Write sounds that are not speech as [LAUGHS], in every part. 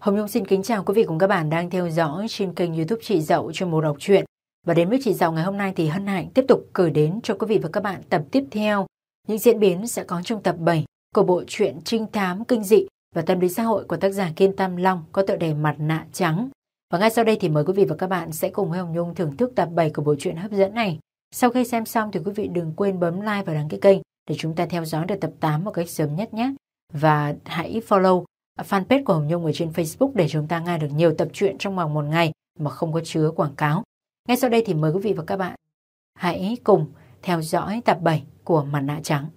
Hồng Nhung xin kính chào quý vị cùng các bạn đang theo dõi trên kênh youtube Chị Dậu cho một đọc truyện. Và đến với Chị Dậu ngày hôm nay thì hân hạnh tiếp tục gửi đến cho quý vị và các bạn tập tiếp theo. Những diễn biến sẽ có trong tập 7 của bộ truyện trinh thám kinh dị và tâm lý xã hội của tác giả Kiên Tam Long có tựa đề Mặt nạ trắng. Và ngay sau đây thì mời quý vị và các bạn sẽ cùng với Hồng Nhung thưởng thức tập 7 của bộ truyện hấp dẫn này. Sau khi xem xong thì quý vị đừng quên bấm like và đăng ký kênh để chúng ta theo dõi được tập 8 một cách sớm nhất nhé. Và hãy follow fanpage của Hồng Nhung ở trên Facebook để chúng ta nghe được nhiều tập truyện trong vòng một ngày mà không có chứa quảng cáo. Ngay sau đây thì mời quý vị và các bạn hãy cùng theo dõi tập 7 của Mặt nạ trắng.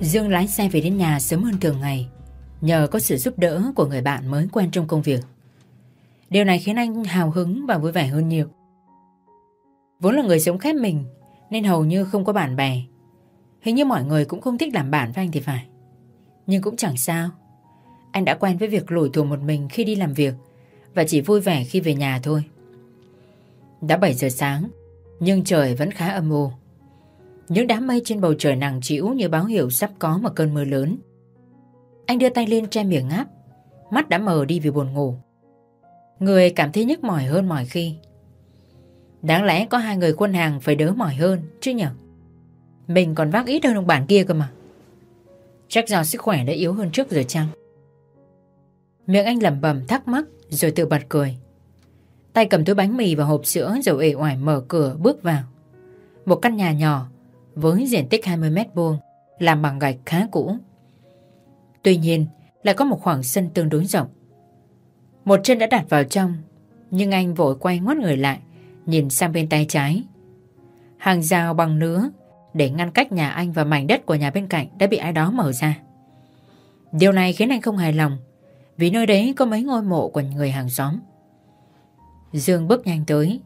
Dương lái xe về đến nhà sớm hơn thường ngày, nhờ có sự giúp đỡ của người bạn mới quen trong công việc. Điều này khiến anh hào hứng và vui vẻ hơn nhiều. Vốn là người sống khép mình nên hầu như không có bạn bè. Hình như mọi người cũng không thích làm bạn với anh thì phải. Nhưng cũng chẳng sao. Anh đã quen với việc lủi thủa một mình khi đi làm việc và chỉ vui vẻ khi về nhà thôi. Đã 7 giờ sáng nhưng trời vẫn khá âm u. Những đám mây trên bầu trời nặng trĩu như báo hiệu sắp có một cơn mưa lớn. Anh đưa tay lên che miệng ngáp, mắt đã mờ đi vì buồn ngủ. Người cảm thấy nhức mỏi hơn mọi khi. Đáng lẽ có hai người quân hàng phải đỡ mỏi hơn, chứ nhở? Mình còn vác ít hơn ông bản kia cơ mà. Chắc do sức khỏe đã yếu hơn trước rồi chăng? Miệng anh lẩm bẩm thắc mắc, Rồi tự bật cười. Tay cầm túi bánh mì và hộp sữa Rồi ể oải mở cửa, bước vào. Một căn nhà nhỏ, Với diện tích 20 mét vuông, Làm bằng gạch khá cũ. Tuy nhiên, lại có một khoảng sân tương đối rộng một chân đã đặt vào trong, Nhưng anh vội quay ngoắt người lại, Nhìn sang bên tay trái. Hàng rào bằng nứa Để ngăn cách nhà anh và mảnh đất của nhà bên cạnh Đã bị ai đó mở ra. Điều này khiến anh không hài lòng, Vì nơi đấy có mấy ngôi mộ của người hàng xóm. Dương bước nhanh tới,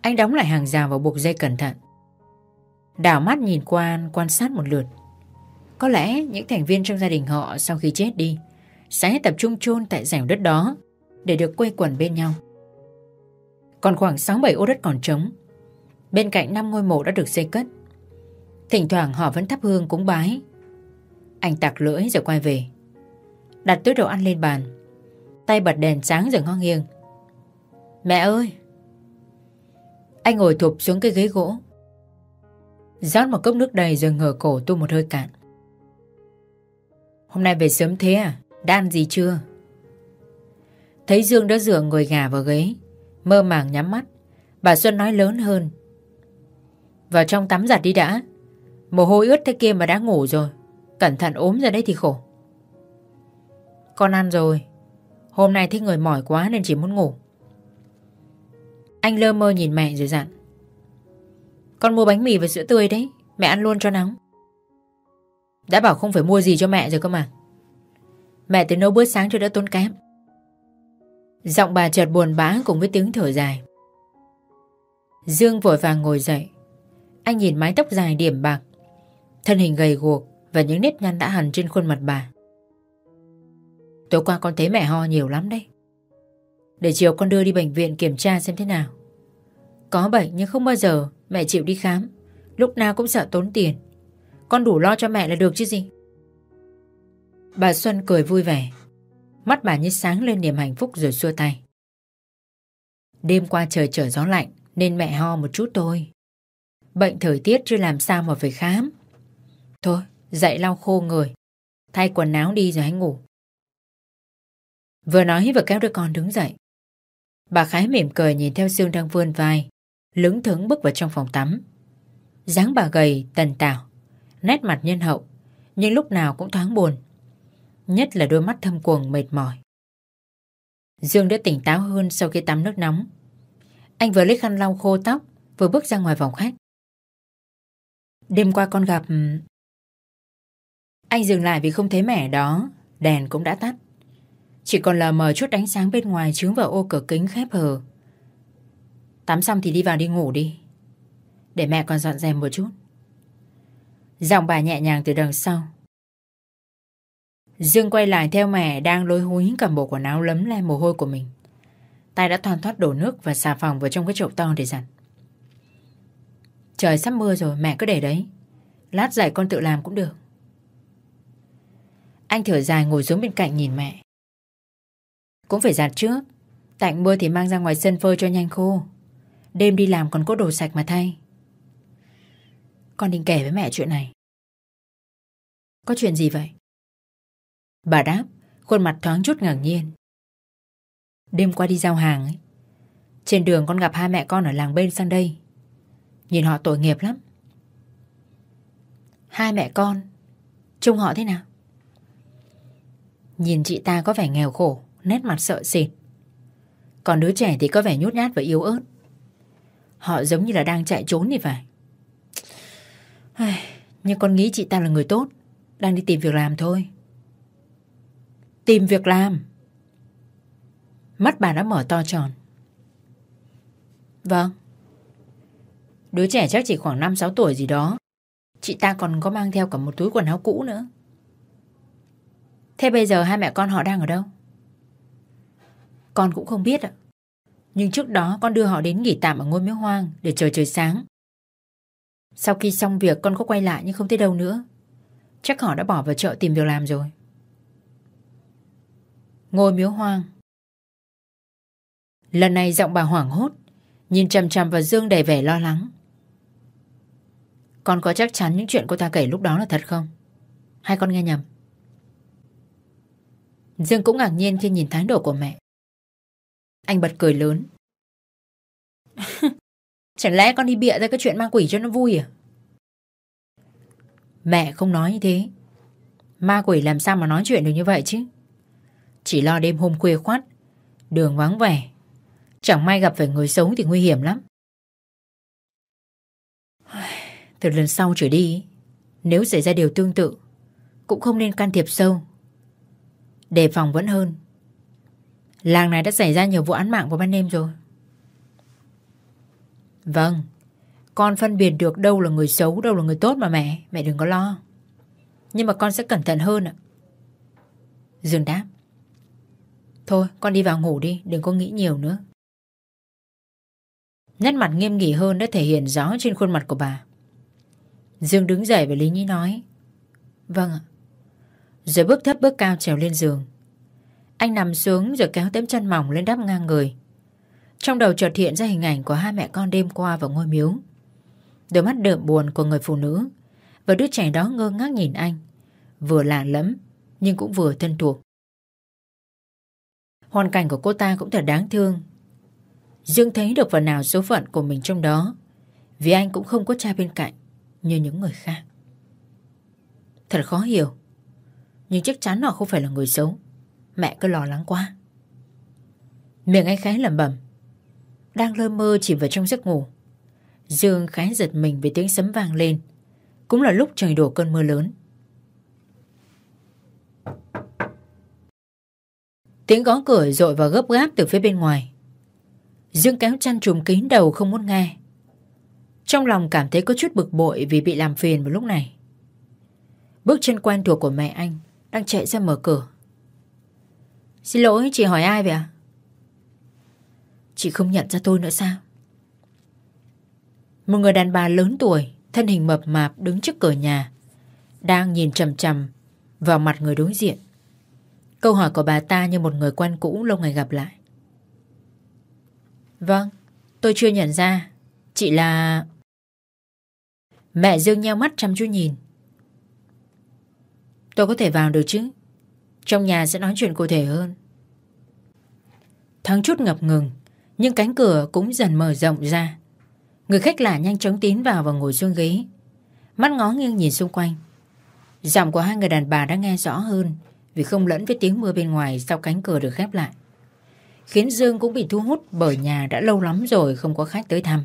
Anh đóng lại hàng rào và buộc dây cẩn thận. Đảo mắt nhìn qua, quan sát một lượt. Có lẽ những thành viên trong gia đình họ sau khi chết đi Sẽ tập trung chôn tại rẻo đất đó để được quây quần bên nhau. Còn khoảng 6-7 ô đất còn trống. Bên cạnh năm ngôi mộ đã được xây cất. Thỉnh thoảng họ vẫn thắp hương cúng bái. Anh tạc lưỡi rồi quay về. Đặt túi đồ ăn lên bàn. Tay bật đèn sáng rồi ngon nghiêng. Mẹ ơi! Anh ngồi thụp xuống cái ghế gỗ. rót một cốc nước đầy rồi ngửa cổ tu một hơi cạn. Hôm nay về sớm thế à? Đã ăn gì chưa? Thấy Dương đã dựa người gà vào ghế, Mơ màng nhắm mắt. Bà Xuân nói lớn hơn. Vào trong tắm giặt đi đã. Mồ hôi ướt thế kia mà đã ngủ rồi. Cẩn thận ốm ra đấy thì khổ. Con ăn rồi. Hôm nay thấy người mỏi quá nên chỉ muốn ngủ. Anh lơ mơ nhìn mẹ rồi dặn. Con mua bánh mì và sữa tươi đấy. Mẹ ăn luôn cho nóng. Đã bảo không phải mua gì cho mẹ rồi cơ mà. Mẹ tới nấu bữa sáng cho đỡ tốn kém. Giọng bà chợt buồn bã cùng với tiếng thở dài. Dương vội vàng ngồi dậy. Anh nhìn mái tóc dài điểm bạc, thân hình gầy guộc và những nếp nhăn đã hằn trên khuôn mặt bà. Tối qua con thấy mẹ ho nhiều lắm đấy. Để chiều con đưa đi bệnh viện kiểm tra xem thế nào. Có bệnh nhưng không bao giờ mẹ chịu đi khám. Lúc nào cũng sợ tốn tiền. Con đủ lo cho mẹ là được chứ gì. Bà Xuân cười vui vẻ. Mắt bà như sáng lên niềm hạnh phúc rồi xua tay. Đêm qua trời trở gió lạnh nên mẹ ho một chút thôi. Bệnh thời tiết chưa làm sao mà phải khám. Thôi, dậy lau khô người. Thay quần áo đi rồi hãy ngủ. Vừa nói vừa kéo đứa con đứng dậy. Bà Khái mỉm cười nhìn theo Dương đang vươn vai, lững thững bước vào trong phòng tắm. dáng bà gầy, tần tảo, nét mặt nhân hậu, nhưng lúc nào cũng thoáng buồn. Nhất là đôi mắt thâm quầng mệt mỏi. Dương đã tỉnh táo hơn sau khi tắm nước nóng. Anh vừa lấy khăn lau khô tóc, Vừa bước ra ngoài phòng khách. Đêm qua con gặp Anh dừng lại vì không thấy mẹ đó, Đèn cũng đã tắt. Chỉ còn là mờ chút ánh sáng bên ngoài Chướng vào ô cửa kính khép hờ. Tắm xong thì đi vào đi ngủ đi, Để mẹ còn dọn dẹp một chút. Giọng bà nhẹ nhàng từ đằng sau. Dương quay lại theo mẹ đang lôi húi cầm bộ quần áo lấm le mồ hôi của mình. Tay đã thoăn thoát đổ nước và xà phòng vào trong cái chậu to để giặt. Trời sắp mưa rồi, mẹ cứ để đấy. Lát dậy con tự làm cũng được. Anh thở dài ngồi xuống bên cạnh nhìn mẹ. Cũng phải giặt trước Tạnh mưa thì mang ra ngoài sân phơi cho nhanh khô. Đêm đi làm còn có đồ sạch mà thay. Con định kể với mẹ chuyện này. Có chuyện gì vậy? Bà đáp, Khuôn mặt thoáng chút ngạc nhiên. Đêm qua đi giao hàng ấy, Trên đường con gặp hai mẹ con ở làng bên sang đây. Nhìn họ tội nghiệp lắm. Hai mẹ con, Trông họ thế nào? Nhìn chị ta có vẻ nghèo khổ, Nét mặt sợ sệt. Còn đứa trẻ thì có vẻ nhút nhát và yếu ớt. Họ giống như là đang chạy trốn thì phải. Nhưng con nghĩ chị ta là người tốt, Đang đi tìm việc làm thôi. Tìm việc làm. Mắt bà đã mở to tròn. Vâng. Đứa trẻ chắc chỉ khoảng 5-6 tuổi gì đó. Chị ta còn có mang theo cả một túi quần áo cũ nữa. Thế bây giờ hai mẹ con họ đang ở đâu? Con cũng không biết ạ. Nhưng trước đó con đưa họ đến nghỉ tạm ở ngôi miếu hoang Để chờ trời sáng. Sau khi xong việc con có quay lại nhưng không thấy đâu nữa. Chắc họ đã bỏ vào chợ tìm việc làm rồi. Ngôi miếu hoang Lần này giọng bà hoảng hốt, Nhìn chằm chằm vào Dương đầy vẻ lo lắng Con có chắc chắn những chuyện cô ta kể lúc đó là thật không? Hay con nghe nhầm? Dương cũng ngạc nhiên khi nhìn thái độ của mẹ Anh bật cười lớn [LAUGHS] Chẳng lẽ con đi bịa ra cái chuyện ma quỷ cho nó vui à? Mẹ không nói như thế Ma quỷ làm sao mà nói chuyện được như vậy chứ chỉ lo đêm hôm khuya khoát Đường vắng vẻ. Chẳng may gặp phải người xấu thì nguy hiểm lắm. Từ lần sau trở đi, Nếu xảy ra điều tương tự, Cũng không nên can thiệp sâu. Đề phòng vẫn hơn. Làng này đã xảy ra nhiều vụ án mạng vào ban đêm rồi. Vâng Con phân biệt được đâu là người xấu, Đâu là người tốt mà mẹ Mẹ đừng có lo. Nhưng mà con sẽ cẩn thận hơn ạ. Dương đáp. Thôi, con đi vào ngủ đi, Đừng có nghĩ nhiều nữa. Nét mặt nghiêm nghị hơn đã thể hiện rõ trên khuôn mặt của bà. Dương đứng dậy và Lý Nhĩ nói Vâng ạ. Rồi bước thấp bước cao trèo lên giường. Anh nằm xuống rồi kéo tấm chân mỏng lên đắp ngang người. Trong đầu chợt hiện ra hình ảnh của hai mẹ con đêm qua vào ngôi miếu. Đôi mắt đượm buồn của người phụ nữ Và đứa trẻ đó ngơ ngác nhìn anh. Vừa lạ lẫm, Nhưng cũng vừa thân thuộc. Hoàn cảnh của cô ta cũng thật đáng thương. Dương thấy được phần nào số phận của mình trong đó, Vì anh cũng không có cha bên cạnh Như những người khác. Thật khó hiểu, Nhưng chắc chắn họ không phải là người xấu. Mẹ cứ lo lắng quá. Miệng anh khẽ lẩm bẩm, Đang lơ mơ chỉ vào trong giấc ngủ. Dương khẽ giật mình vì tiếng sấm vang lên. Cũng là lúc trời đổ cơn mưa lớn. Tiếng gõ cửa rội vào gấp gáp từ phía bên ngoài. Dương kéo chăn trùm kín đầu không muốn nghe. Trong lòng cảm thấy có chút bực bội Vì bị làm phiền vào lúc này. Bước chân quen thuộc của mẹ anh Đang chạy ra mở cửa. Xin lỗi, chị hỏi ai vậy ạ? Chị không nhận ra tôi nữa sao? Một người đàn bà lớn tuổi, Thân hình mập mạp đứng trước cửa nhà, Đang nhìn chầm chầm Vào mặt người đối diện. Câu hỏi của bà ta như một người quen cũ lâu ngày gặp lại Vâng, tôi chưa nhận ra. Chị là... Mẹ Dương nheo mắt chăm chú nhìn. Tôi có thể vào được chứ? Trong nhà sẽ nói chuyện cụ thể hơn. Thắng chút ngập ngừng, nhưng cánh cửa cũng dần mở rộng ra. Người khách lạ nhanh chóng tiến vào và ngồi xuống ghế. Mắt ngó nghiêng nhìn xung quanh. Giọng của hai người đàn bà đã nghe rõ hơn vì không lẫn với tiếng mưa bên ngoài sau cánh cửa được khép lại khiến Dương cũng bị thu hút bởi nhà đã lâu lắm rồi không có khách tới thăm.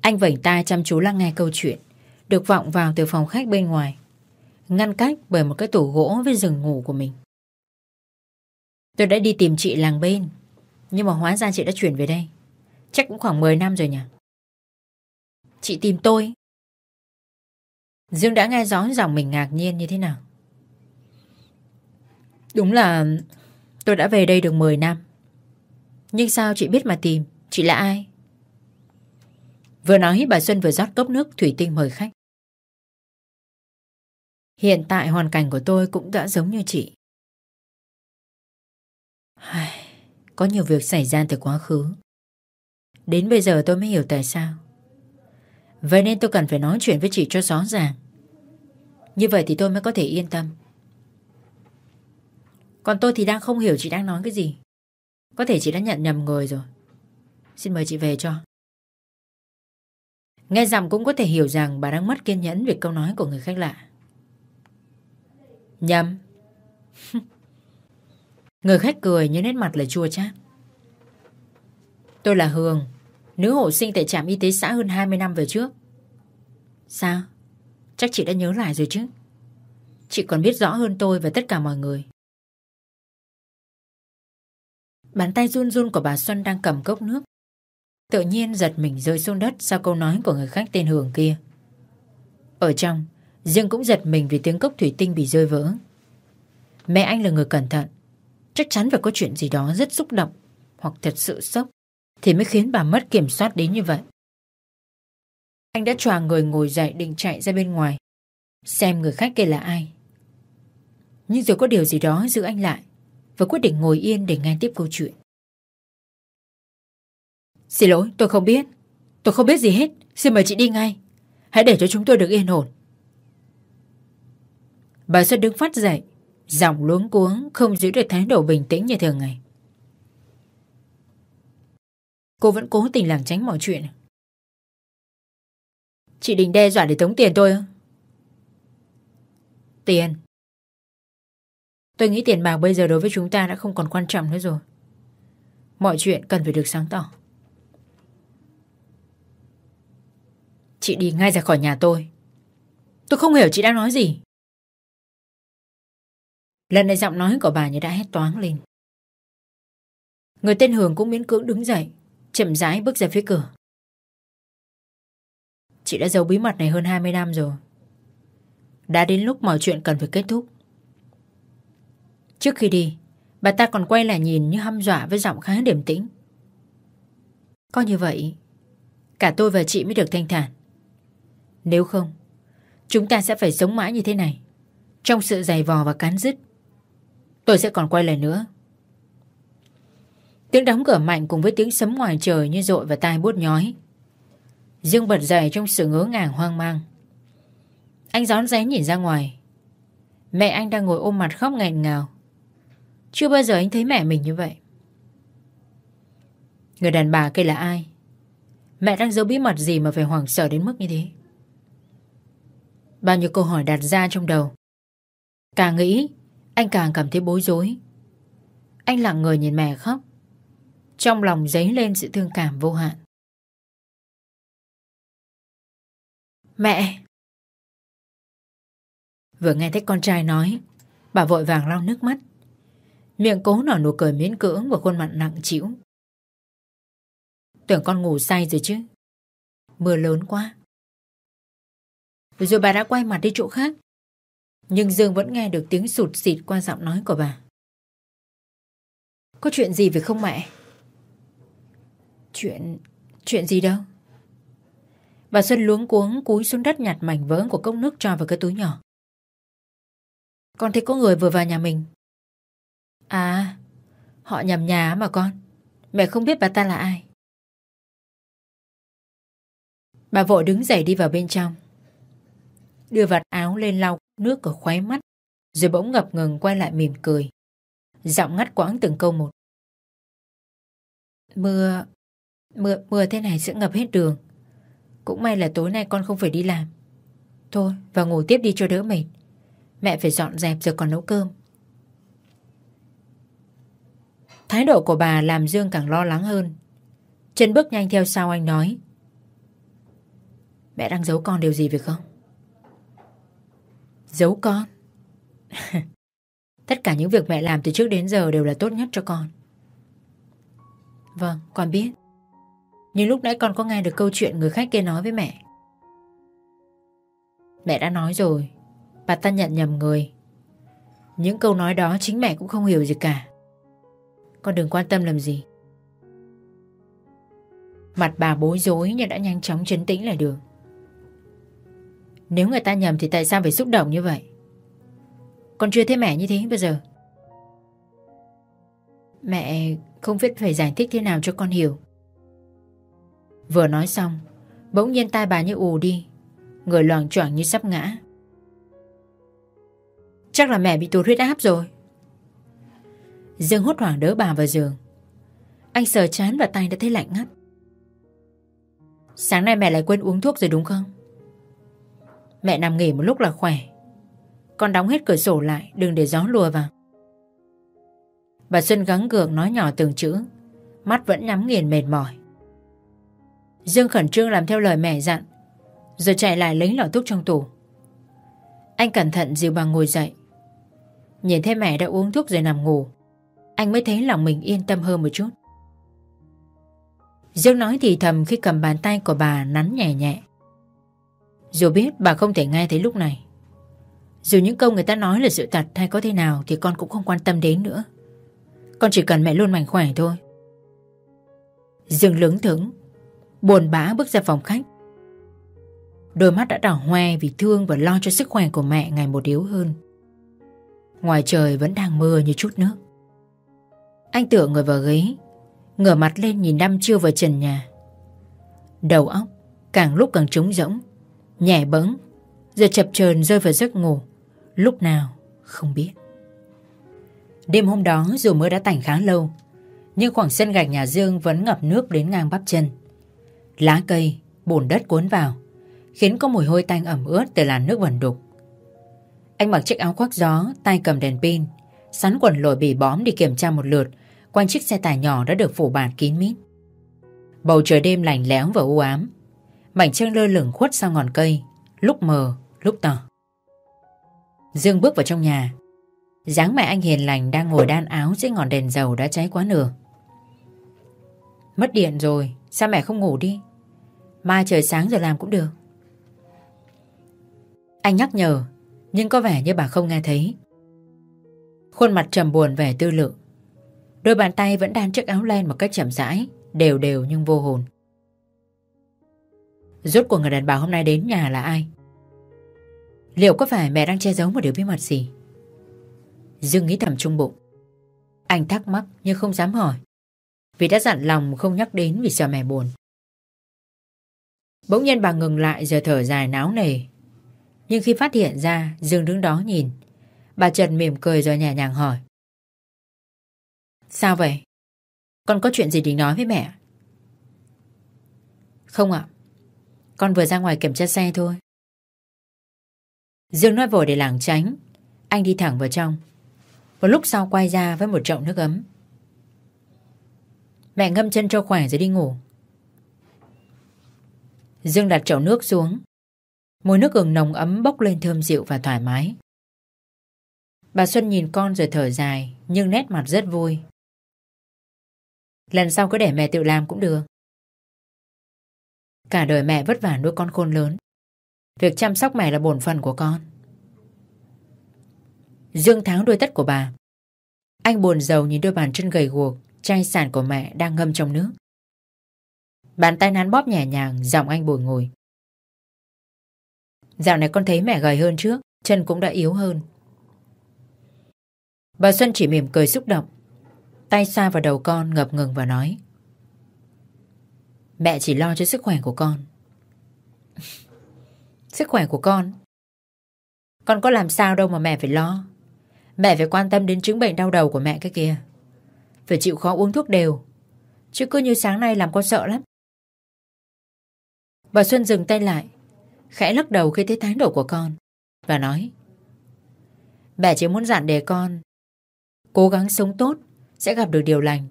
Anh vảnh tai chăm chú lắng nghe câu chuyện, được vọng vào từ phòng khách bên ngoài, ngăn cách bởi một cái tủ gỗ với giường ngủ của mình. Tôi đã đi tìm chị làng bên, nhưng mà hóa ra chị đã chuyển về đây. Chắc cũng khoảng 10 năm rồi nhỉ? Chị tìm tôi. Dương đã nghe rõ giọng mình ngạc nhiên như thế nào. Đúng là tôi đã về đây được 10 năm. Nhưng sao chị biết mà tìm Chị là ai Vừa nói, bà Xuân vừa rót cốc nước thủy tinh mời khách. Hiện tại hoàn cảnh của tôi cũng đã giống như chị. Có nhiều việc xảy ra từ quá khứ. Đến bây giờ tôi mới hiểu tại sao. Vậy nên tôi cần phải nói chuyện với chị cho rõ ràng. Như vậy thì tôi mới có thể yên tâm. Còn tôi thì đang không hiểu chị đang nói cái gì. Có thể chị đã nhận nhầm người rồi. Xin mời chị về cho. Nghe giọng cũng có thể hiểu rằng bà đang mất kiên nhẫn về câu nói của người khách lạ. Nhầm. [LAUGHS] người khách cười nhưng nét mặt là chua chát. Tôi là Hương, nữ hộ sinh tại trạm y tế xã hơn 20 năm về trước. Sao? Chắc chị đã nhớ lại rồi chứ. Chị còn biết rõ hơn tôi và tất cả mọi người. Bàn tay run run của bà Xuân đang cầm cốc nước. Tự nhiên giật mình rơi xuống đất sau câu nói của người khách tên Hường kia. Ở trong, Dương cũng giật mình vì tiếng cốc thủy tinh bị rơi vỡ. Mẹ anh là người cẩn thận. Chắc chắn phải có chuyện gì đó rất xúc động hoặc thật sự sốc thì mới khiến bà mất kiểm soát đến như vậy. Anh đã choàng người ngồi dậy định chạy ra bên ngoài xem người khách kia là ai. Nhưng rồi có điều gì đó giữ anh lại và quyết định ngồi yên để nghe tiếp câu chuyện. Xin lỗi, tôi không biết. Tôi không biết gì hết. Xin mời chị đi ngay. Hãy để cho chúng tôi được yên ổn. Bà Xuân đứng phát dậy, giọng luống cuống không giữ được thái độ bình tĩnh như thường ngày. Cô vẫn cố tình làm tránh mọi chuyện. Chị định đe dọa để tống tiền tôi không? Tiền. Tôi nghĩ tiền bạc bây giờ đối với chúng ta đã không còn quan trọng nữa rồi. Mọi chuyện cần phải được sáng tỏ. Chị đi ngay ra khỏi nhà tôi. Tôi không hiểu chị đang nói gì. Lần này giọng nói của bà như đã hét toáng lên. Người tên Hường cũng miễn cưỡng đứng dậy, chậm rãi bước ra phía cửa. Chị đã giấu bí mật này hơn 20 năm rồi. Đã đến lúc mọi chuyện cần phải kết thúc. Trước khi đi, bà ta còn quay lại nhìn như hăm dọa với giọng khá điềm tĩnh. Có như vậy, cả tôi và chị mới được thanh thản. Nếu không, chúng ta sẽ phải sống mãi như thế này, trong sự dày vò và cán dứt. Tôi sẽ còn quay lại nữa. Tiếng đóng cửa mạnh cùng với tiếng sấm ngoài trời như rội vào tai bút nhói. Dương bật dậy trong sự ngỡ ngàng hoang mang. Anh gión rén nhìn ra ngoài. Mẹ anh đang ngồi ôm mặt khóc nghẹn ngào. Chưa bao giờ anh thấy mẹ mình như vậy. Người đàn bà kia là ai? Mẹ đang giấu bí mật gì mà phải hoảng sợ đến mức như thế? Bao nhiêu câu hỏi đặt ra trong đầu. Càng nghĩ, anh càng cảm thấy bối rối. Anh lặng người nhìn mẹ khóc. Trong lòng dấy lên sự thương cảm vô hạn. Mẹ! Vừa nghe thấy con trai nói, bà vội vàng lau nước mắt. Miệng cố nở nụ cười miễn cưỡng và khuôn mặt nặng trĩu. Tưởng con ngủ say rồi chứ. Mưa lớn quá. Rồi bà đã quay mặt đi chỗ khác. Nhưng Dương vẫn nghe được tiếng sụt xịt qua giọng nói của bà. Có chuyện gì phải không mẹ? Chuyện... chuyện gì đâu? Bà Xuân luống cuống cúi xuống đất nhặt mảnh vỡ của cốc nước cho vào cái túi nhỏ. Con thấy có người vừa vào nhà mình. À, họ nhầm nhà mà con. Mẹ không biết bà ta là ai. Bà vội đứng dậy đi vào bên trong. Đưa vạt áo lên lau nước ở khóe mắt. Rồi bỗng ngập ngừng quay lại mỉm cười. Giọng ngắt quãng từng câu một. Mưa... Mưa, mưa thế này sẽ ngập hết đường. Cũng may là tối nay con không phải đi làm. Thôi, vào ngủ tiếp đi cho đỡ mệt. Mẹ phải dọn dẹp rồi còn nấu cơm. Thái độ của bà làm Dương càng lo lắng hơn. Chân bước nhanh theo sau anh nói. Mẹ đang giấu con điều gì phải không? Giấu con? [LAUGHS] Tất cả những việc mẹ làm từ trước đến giờ đều là tốt nhất cho con. Vâng, con biết. Nhưng lúc nãy con có nghe được câu chuyện người khách kia nói với mẹ. Mẹ đã nói rồi, bà ta nhận nhầm người. Những câu nói đó chính mẹ cũng không hiểu gì cả. Con đừng quan tâm làm gì. Mặt bà bối rối nhưng đã nhanh chóng chấn tĩnh lại được. Nếu người ta nhầm thì tại sao phải xúc động như vậy? Con chưa thấy mẹ như thế bây giờ. Mẹ không biết phải giải thích thế nào cho con hiểu. Vừa nói xong, bỗng nhiên tai bà như ù đi, người loàng choạng như sắp ngã. Chắc là mẹ bị tụt huyết áp rồi. Dương hốt hoảng đỡ bà vào giường. Anh sờ chán và tay đã thấy lạnh ngắt. Sáng nay mẹ lại quên uống thuốc rồi đúng không? Mẹ nằm nghỉ một lúc là khỏe. Con đóng hết cửa sổ lại, đừng để gió lùa vào. Bà Xuân gắng gượng nói nhỏ từng chữ, mắt vẫn nhắm nghiền mệt mỏi. Dương khẩn trương làm theo lời mẹ dặn, rồi chạy lại lấy lọ thuốc trong tủ. Anh cẩn thận dìu bà ngồi dậy. Nhìn thấy mẹ đã uống thuốc rồi nằm ngủ, anh mới thấy lòng mình yên tâm hơn một chút. Dương nói thì thầm khi cầm bàn tay của bà nắn nhẹ nhẹ. Dù biết bà không thể nghe thấy lúc này. Dù những câu người ta nói là sự thật hay có thế nào thì con cũng không quan tâm đến nữa. Con chỉ cần mẹ luôn mạnh khỏe thôi. Dương lướng thững, buồn bã bước ra phòng khách. Đôi mắt đã đỏ hoe vì thương và lo cho sức khỏe của mẹ ngày một yếu hơn. Ngoài trời vẫn đang mưa như chút nước. Anh tựa người vào ghế, ngửa mặt lên nhìn đăm chiêu vào trần nhà. Đầu óc càng lúc càng trống rỗng, nhẹ bẫng, giờ chập chờn rơi vào giấc ngủ, lúc nào không biết. Đêm hôm đó dù mưa đã tạnh khá lâu, nhưng khoảng sân gạch nhà Dương vẫn ngập nước đến ngang bắp chân. Lá cây, bùn đất cuốn vào, khiến có mùi hôi tanh ẩm ướt từ làn nước vẩn đục. Anh mặc chiếc áo khoác gió, tay cầm đèn pin, sắn quần lội bị bóm đi kiểm tra một lượt quanh chiếc xe tải nhỏ đã được phủ bạt kín mít. Bầu trời đêm lạnh lẽo và u ám, mảnh trăng lơ lửng khuất sau ngọn cây, lúc mờ, lúc tỏ. Dương bước vào trong nhà, dáng mẹ anh hiền lành đang ngồi đan áo dưới ngọn đèn dầu đã cháy quá nửa. Mất điện rồi, sao mẹ không ngủ đi? Mai trời sáng rồi làm cũng được. Anh nhắc nhở, nhưng có vẻ như bà không nghe thấy. Khuôn mặt trầm buồn vẻ tư lự. Đôi bàn tay vẫn đan chiếc áo len một cách chậm rãi, đều đều nhưng vô hồn. Rốt của người đàn bà hôm nay đến nhà là ai? Liệu có phải mẹ đang che giấu một điều bí mật gì? Dương nghĩ thầm trung bụng. Anh thắc mắc nhưng không dám hỏi. Vì đã dặn lòng không nhắc đến vì sợ mẹ buồn. Bỗng nhiên bà ngừng lại giờ thở dài náo nề. Nhưng khi phát hiện ra Dương đứng đó nhìn, bà Trần mỉm cười rồi nhẹ nhàng hỏi. Sao vậy? Con có chuyện gì định nói với mẹ? Không ạ. Con vừa ra ngoài kiểm tra xe thôi. Dương nói vội để lảng tránh. Anh đi thẳng vào trong. Một lúc sau quay ra với một chậu nước ấm. Mẹ ngâm chân cho khỏe rồi đi ngủ. Dương đặt chậu nước xuống. Mùi nước gừng nồng ấm bốc lên thơm dịu và thoải mái. Bà Xuân nhìn con rồi thở dài, nhưng nét mặt rất vui. Lần sau cứ để mẹ tự làm cũng được. Cả đời mẹ vất vả nuôi con khôn lớn. Việc chăm sóc mẹ là bổn phận của con. Dương Thắng đôi tất của bà. Anh buồn giàu nhìn đôi bàn chân gầy guộc, chai sản của mẹ đang ngâm trong nước. Bàn tay nắn bóp nhẹ nhàng, giọng anh bồi ngồi. Dạo này con thấy mẹ gầy hơn trước, chân cũng đã yếu hơn. Bà Xuân chỉ mỉm cười xúc động. Tay xa vào đầu con, ngập ngừng và nói, Mẹ chỉ lo cho sức khỏe của con. [LAUGHS] Sức khỏe của con? Con có làm sao đâu mà mẹ phải lo. Mẹ phải quan tâm đến chứng bệnh đau đầu của mẹ cái kia. Phải chịu khó uống thuốc đều. Chứ cứ như sáng nay làm con sợ lắm. Bà Xuân dừng tay lại, Khẽ lắc đầu khi thấy thái độ của con Và nói, Mẹ chỉ muốn dặn để con Cố gắng sống tốt sẽ gặp được điều lành.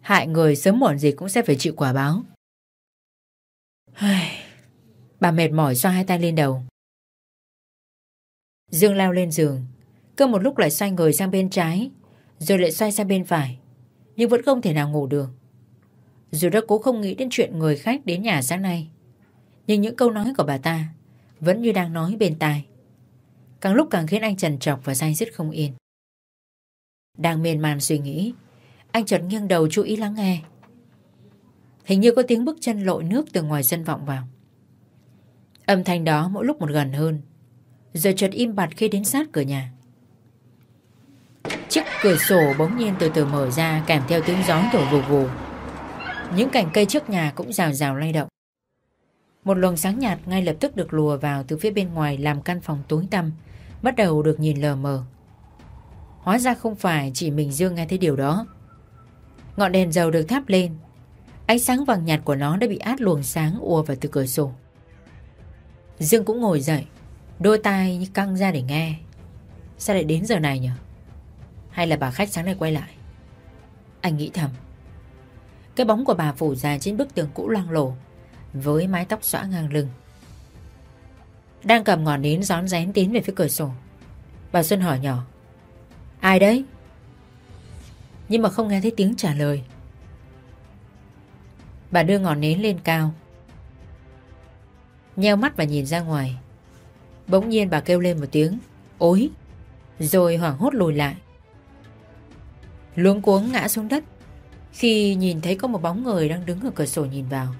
Hại người sớm muộn gì cũng sẽ phải chịu quả báo. Bà mệt mỏi xoa hai tay lên đầu. Dương lao lên giường, cơ một lúc lại xoay người sang bên trái, rồi lại xoay sang bên phải, nhưng vẫn không thể nào ngủ được. Dù đã cố không nghĩ đến chuyện người khách đến nhà sáng nay, nhưng những câu nói của bà ta vẫn như đang nói bên tai. Càng lúc càng khiến anh trần trọc và say dứt không yên. Đang miên man suy nghĩ Anh chợt nghiêng đầu chú ý lắng nghe Hình như có tiếng bước chân lội nước từ ngoài sân vọng vào. Âm thanh đó mỗi lúc một gần hơn. Rồi chợt im bặt khi đến sát cửa nhà. Chiếc cửa sổ bỗng nhiên từ từ mở ra kèm theo tiếng gió thổi vù vù. Những cành cây trước nhà cũng rào rào lay động. Một luồng sáng nhạt ngay lập tức được lùa vào từ phía bên ngoài làm căn phòng tối tăm, bắt đầu được nhìn lờ mờ. Hóa ra không phải chỉ mình Dương nghe thấy điều đó. Ngọn đèn dầu được thắp lên, ánh sáng vàng nhạt của nó đã bị át luồng sáng ùa vào từ cửa sổ. Dương cũng ngồi dậy, đôi tai như căng ra để nghe. Sao lại đến giờ này nhỉ? Hay là bà khách sáng nay quay lại? Anh nghĩ thầm. Cái bóng của bà phủ dài trên bức tường cũ loang lổ với mái tóc xõa ngang lưng. Đang cầm ngọn nến rón rén tiến về phía cửa sổ. Bà Xuân hỏi nhỏ. Ai đấy? Nhưng mà không nghe thấy tiếng trả lời. Bà đưa ngọn nến lên cao. Nheo mắt và nhìn ra ngoài. Bỗng nhiên bà kêu lên một tiếng. Ôi! Rồi hoảng hốt lùi lại. Luống cuống ngã xuống đất, khi nhìn thấy có một bóng người đang đứng ở cửa sổ nhìn vào.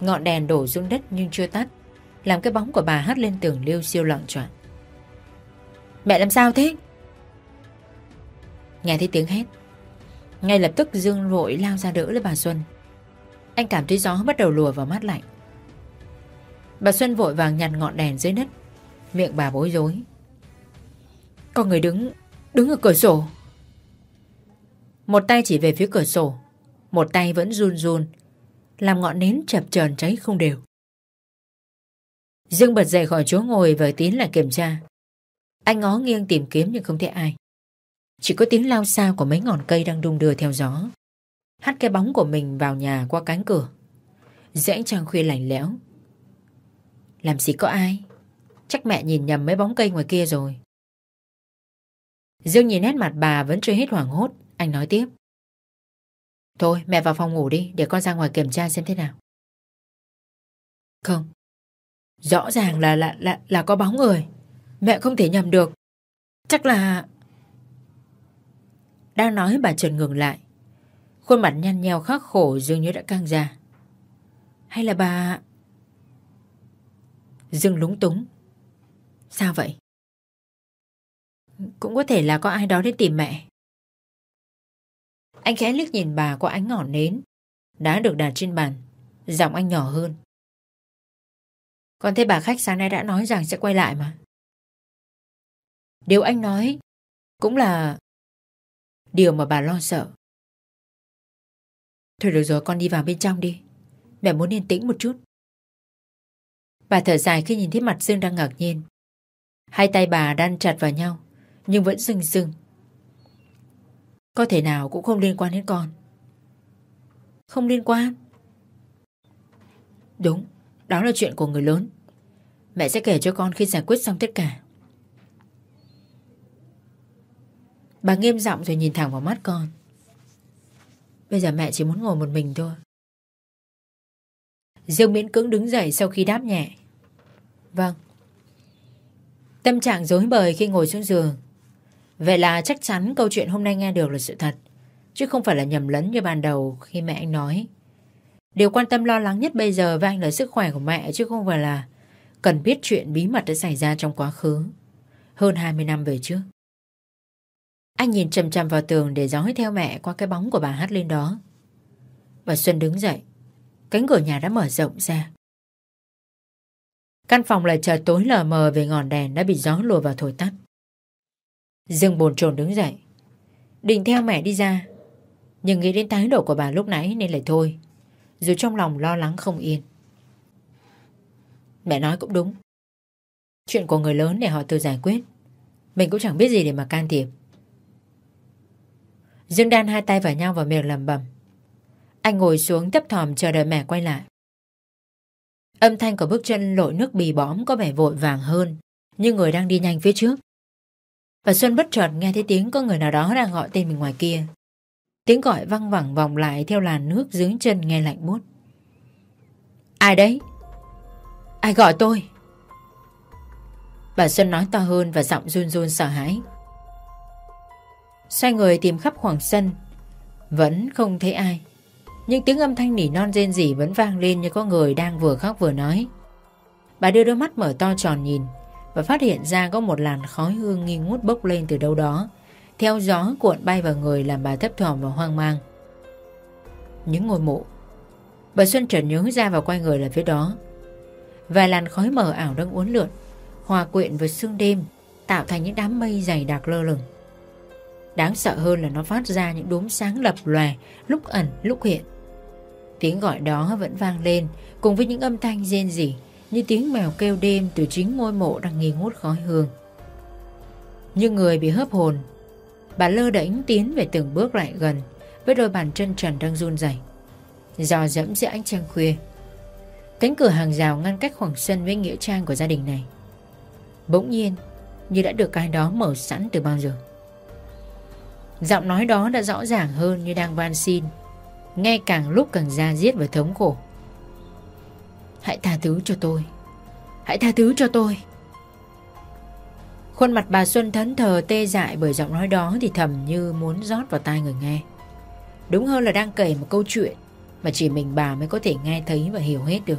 Ngọn đèn đổ xuống đất nhưng chưa tắt, Làm cái bóng của bà hắt lên tường liêu siêu loạn choạng. Mẹ làm sao thế? Nghe thấy tiếng hét, Ngay lập tức Dương vội lao ra đỡ lấy bà Xuân. Anh cảm thấy gió bắt đầu lùa vào mắt lạnh. Bà Xuân vội vàng nhặt ngọn đèn dưới đất, Miệng bà bối rối. Có người đứng Đứng ở cửa sổ. Một tay chỉ về phía cửa sổ, Một tay vẫn run run, làm ngọn nến chập chờn cháy không đều. Dương bật dậy khỏi chỗ ngồi và tiến lại kiểm tra. Anh ngó nghiêng tìm kiếm nhưng không thấy ai. Chỉ có tiếng lao xa của mấy ngọn cây đang đung đưa theo gió. Hắt cái bóng của mình vào nhà qua cánh cửa. Dãy trăng khuya lạnh lẽo. Làm gì có ai? Chắc mẹ nhìn nhầm mấy bóng cây ngoài kia rồi. Dương nhìn nét mặt bà vẫn chưa hết hoảng hốt. Anh nói tiếp. Thôi mẹ vào phòng ngủ đi Để con ra ngoài kiểm tra xem thế nào Không Rõ ràng là là là, là có bóng người Mẹ không thể nhầm được. Chắc là Đang nói bà Trần ngừng lại. Khuôn mặt nhăn nheo khắc khổ dường như đã căng ra. Hay là bà Dương lúng túng? Sao vậy? Cũng có thể là có ai đó đến tìm mẹ. Anh khẽ liếc nhìn bà qua ánh ngọn nến Đã được đặt trên bàn. Giọng anh nhỏ hơn. Còn thấy bà khách sáng nay đã nói rằng sẽ quay lại mà. Điều anh nói Cũng là Điều mà bà lo sợ. Thôi được rồi, con đi vào bên trong đi. Mẹ muốn yên tĩnh một chút. Bà thở dài khi nhìn thấy mặt Dương đang ngạc nhiên. Hai tay bà đan chặt vào nhau, Nhưng vẫn rưng rưng. Có thể nào cũng không liên quan đến con. Không liên quan. Đúng, Đó là chuyện của người lớn. Mẹ sẽ kể cho con khi giải quyết xong tất cả. Bà nghiêm giọng rồi nhìn thẳng vào mắt con. Bây giờ mẹ chỉ muốn ngồi một mình thôi. Dương miễn cưỡng đứng dậy sau khi đáp nhẹ. Vâng. Tâm trạng dối bời khi ngồi xuống giường. Vậy là chắc chắn câu chuyện hôm nay nghe được là sự thật, Chứ không phải là nhầm lẫn như ban đầu khi mẹ anh nói. Điều quan tâm lo lắng nhất bây giờ với anh là sức khỏe của mẹ, Chứ không phải là cần biết chuyện bí mật đã xảy ra trong quá khứ. Hơn 20 năm về trước. Anh nhìn chầm chầm vào tường để dõi theo mẹ qua cái bóng của bà hát lên đó. Bà Xuân đứng dậy. Cánh cửa nhà đã mở rộng ra. Căn phòng lại trời tối lờ mờ về ngọn đèn đã bị gió lùa vào thổi tắt. Dương bồn chồn đứng dậy. Định theo mẹ đi ra. Nhưng nghĩ đến thái độ của bà lúc nãy nên lại thôi. Dù trong lòng lo lắng không yên. Mẹ nói cũng đúng. Chuyện của người lớn để họ tự giải quyết. Mình cũng chẳng biết gì để mà can thiệp. Dương đan hai tay vào nhau và miệng lầm bầm Anh ngồi xuống thấp thòm chờ đợi mẹ quay lại Âm thanh của bước chân lội nước bì bõm có vẻ vội vàng hơn Như người đang đi nhanh phía trước và Xuân bất chợt nghe thấy tiếng có người nào đó đang gọi tên mình ngoài kia. Tiếng gọi văng vẳng vòng lại theo làn nước dưới chân nghe lạnh buốt. Ai đấy? Ai gọi tôi? Bà Xuân nói to hơn và giọng run run sợ hãi. Xoay người tìm khắp khoảng sân. Vẫn không thấy ai. Nhưng tiếng âm thanh nỉ non rên rỉ vẫn vang lên như có người đang vừa khóc vừa nói. Bà đưa đôi mắt mở to tròn nhìn Và phát hiện ra có một làn khói hương nghi ngút bốc lên từ đâu đó, Theo gió cuộn bay vào người làm bà thấp thỏm và hoang mang. Những ngôi mộ. Bà Xuân chợt nhớ ra và quay người là phía đó. Vài làn khói mờ ảo đang uốn lượn, Hòa quyện với sương đêm, Tạo thành những đám mây dày đặc lơ lửng. Đáng sợ hơn là nó phát ra những đốm sáng lập lòe, Lúc ẩn, lúc hiện. Tiếng gọi đó vẫn vang lên, Cùng với những âm thanh rên rỉ, Như tiếng mèo kêu đêm từ chính ngôi mộ đang nghi ngút khói hương. Như người bị hớp hồn, Bà lơ đễnh tiến về từng bước lại gần, Với đôi bàn chân trần đang run rẩy. Dò dẫm giữa ánh trăng khuya, Cánh cửa hàng rào ngăn cách khoảng sân với nghĩa trang của gia đình này. Bỗng nhiên, Như đã được cái đó mở sẵn từ bao giờ. Giọng nói đó đã rõ ràng hơn như đang van xin. Nghe càng lúc càng ra giết và thống khổ. Hãy tha thứ cho tôi. Hãy tha thứ cho tôi. Khuôn mặt bà Xuân thẫn thờ tê dại bởi giọng nói đó thì thầm như muốn rót vào tai người nghe. Đúng hơn là đang kể một câu chuyện mà chỉ mình bà mới có thể nghe thấy và hiểu hết được.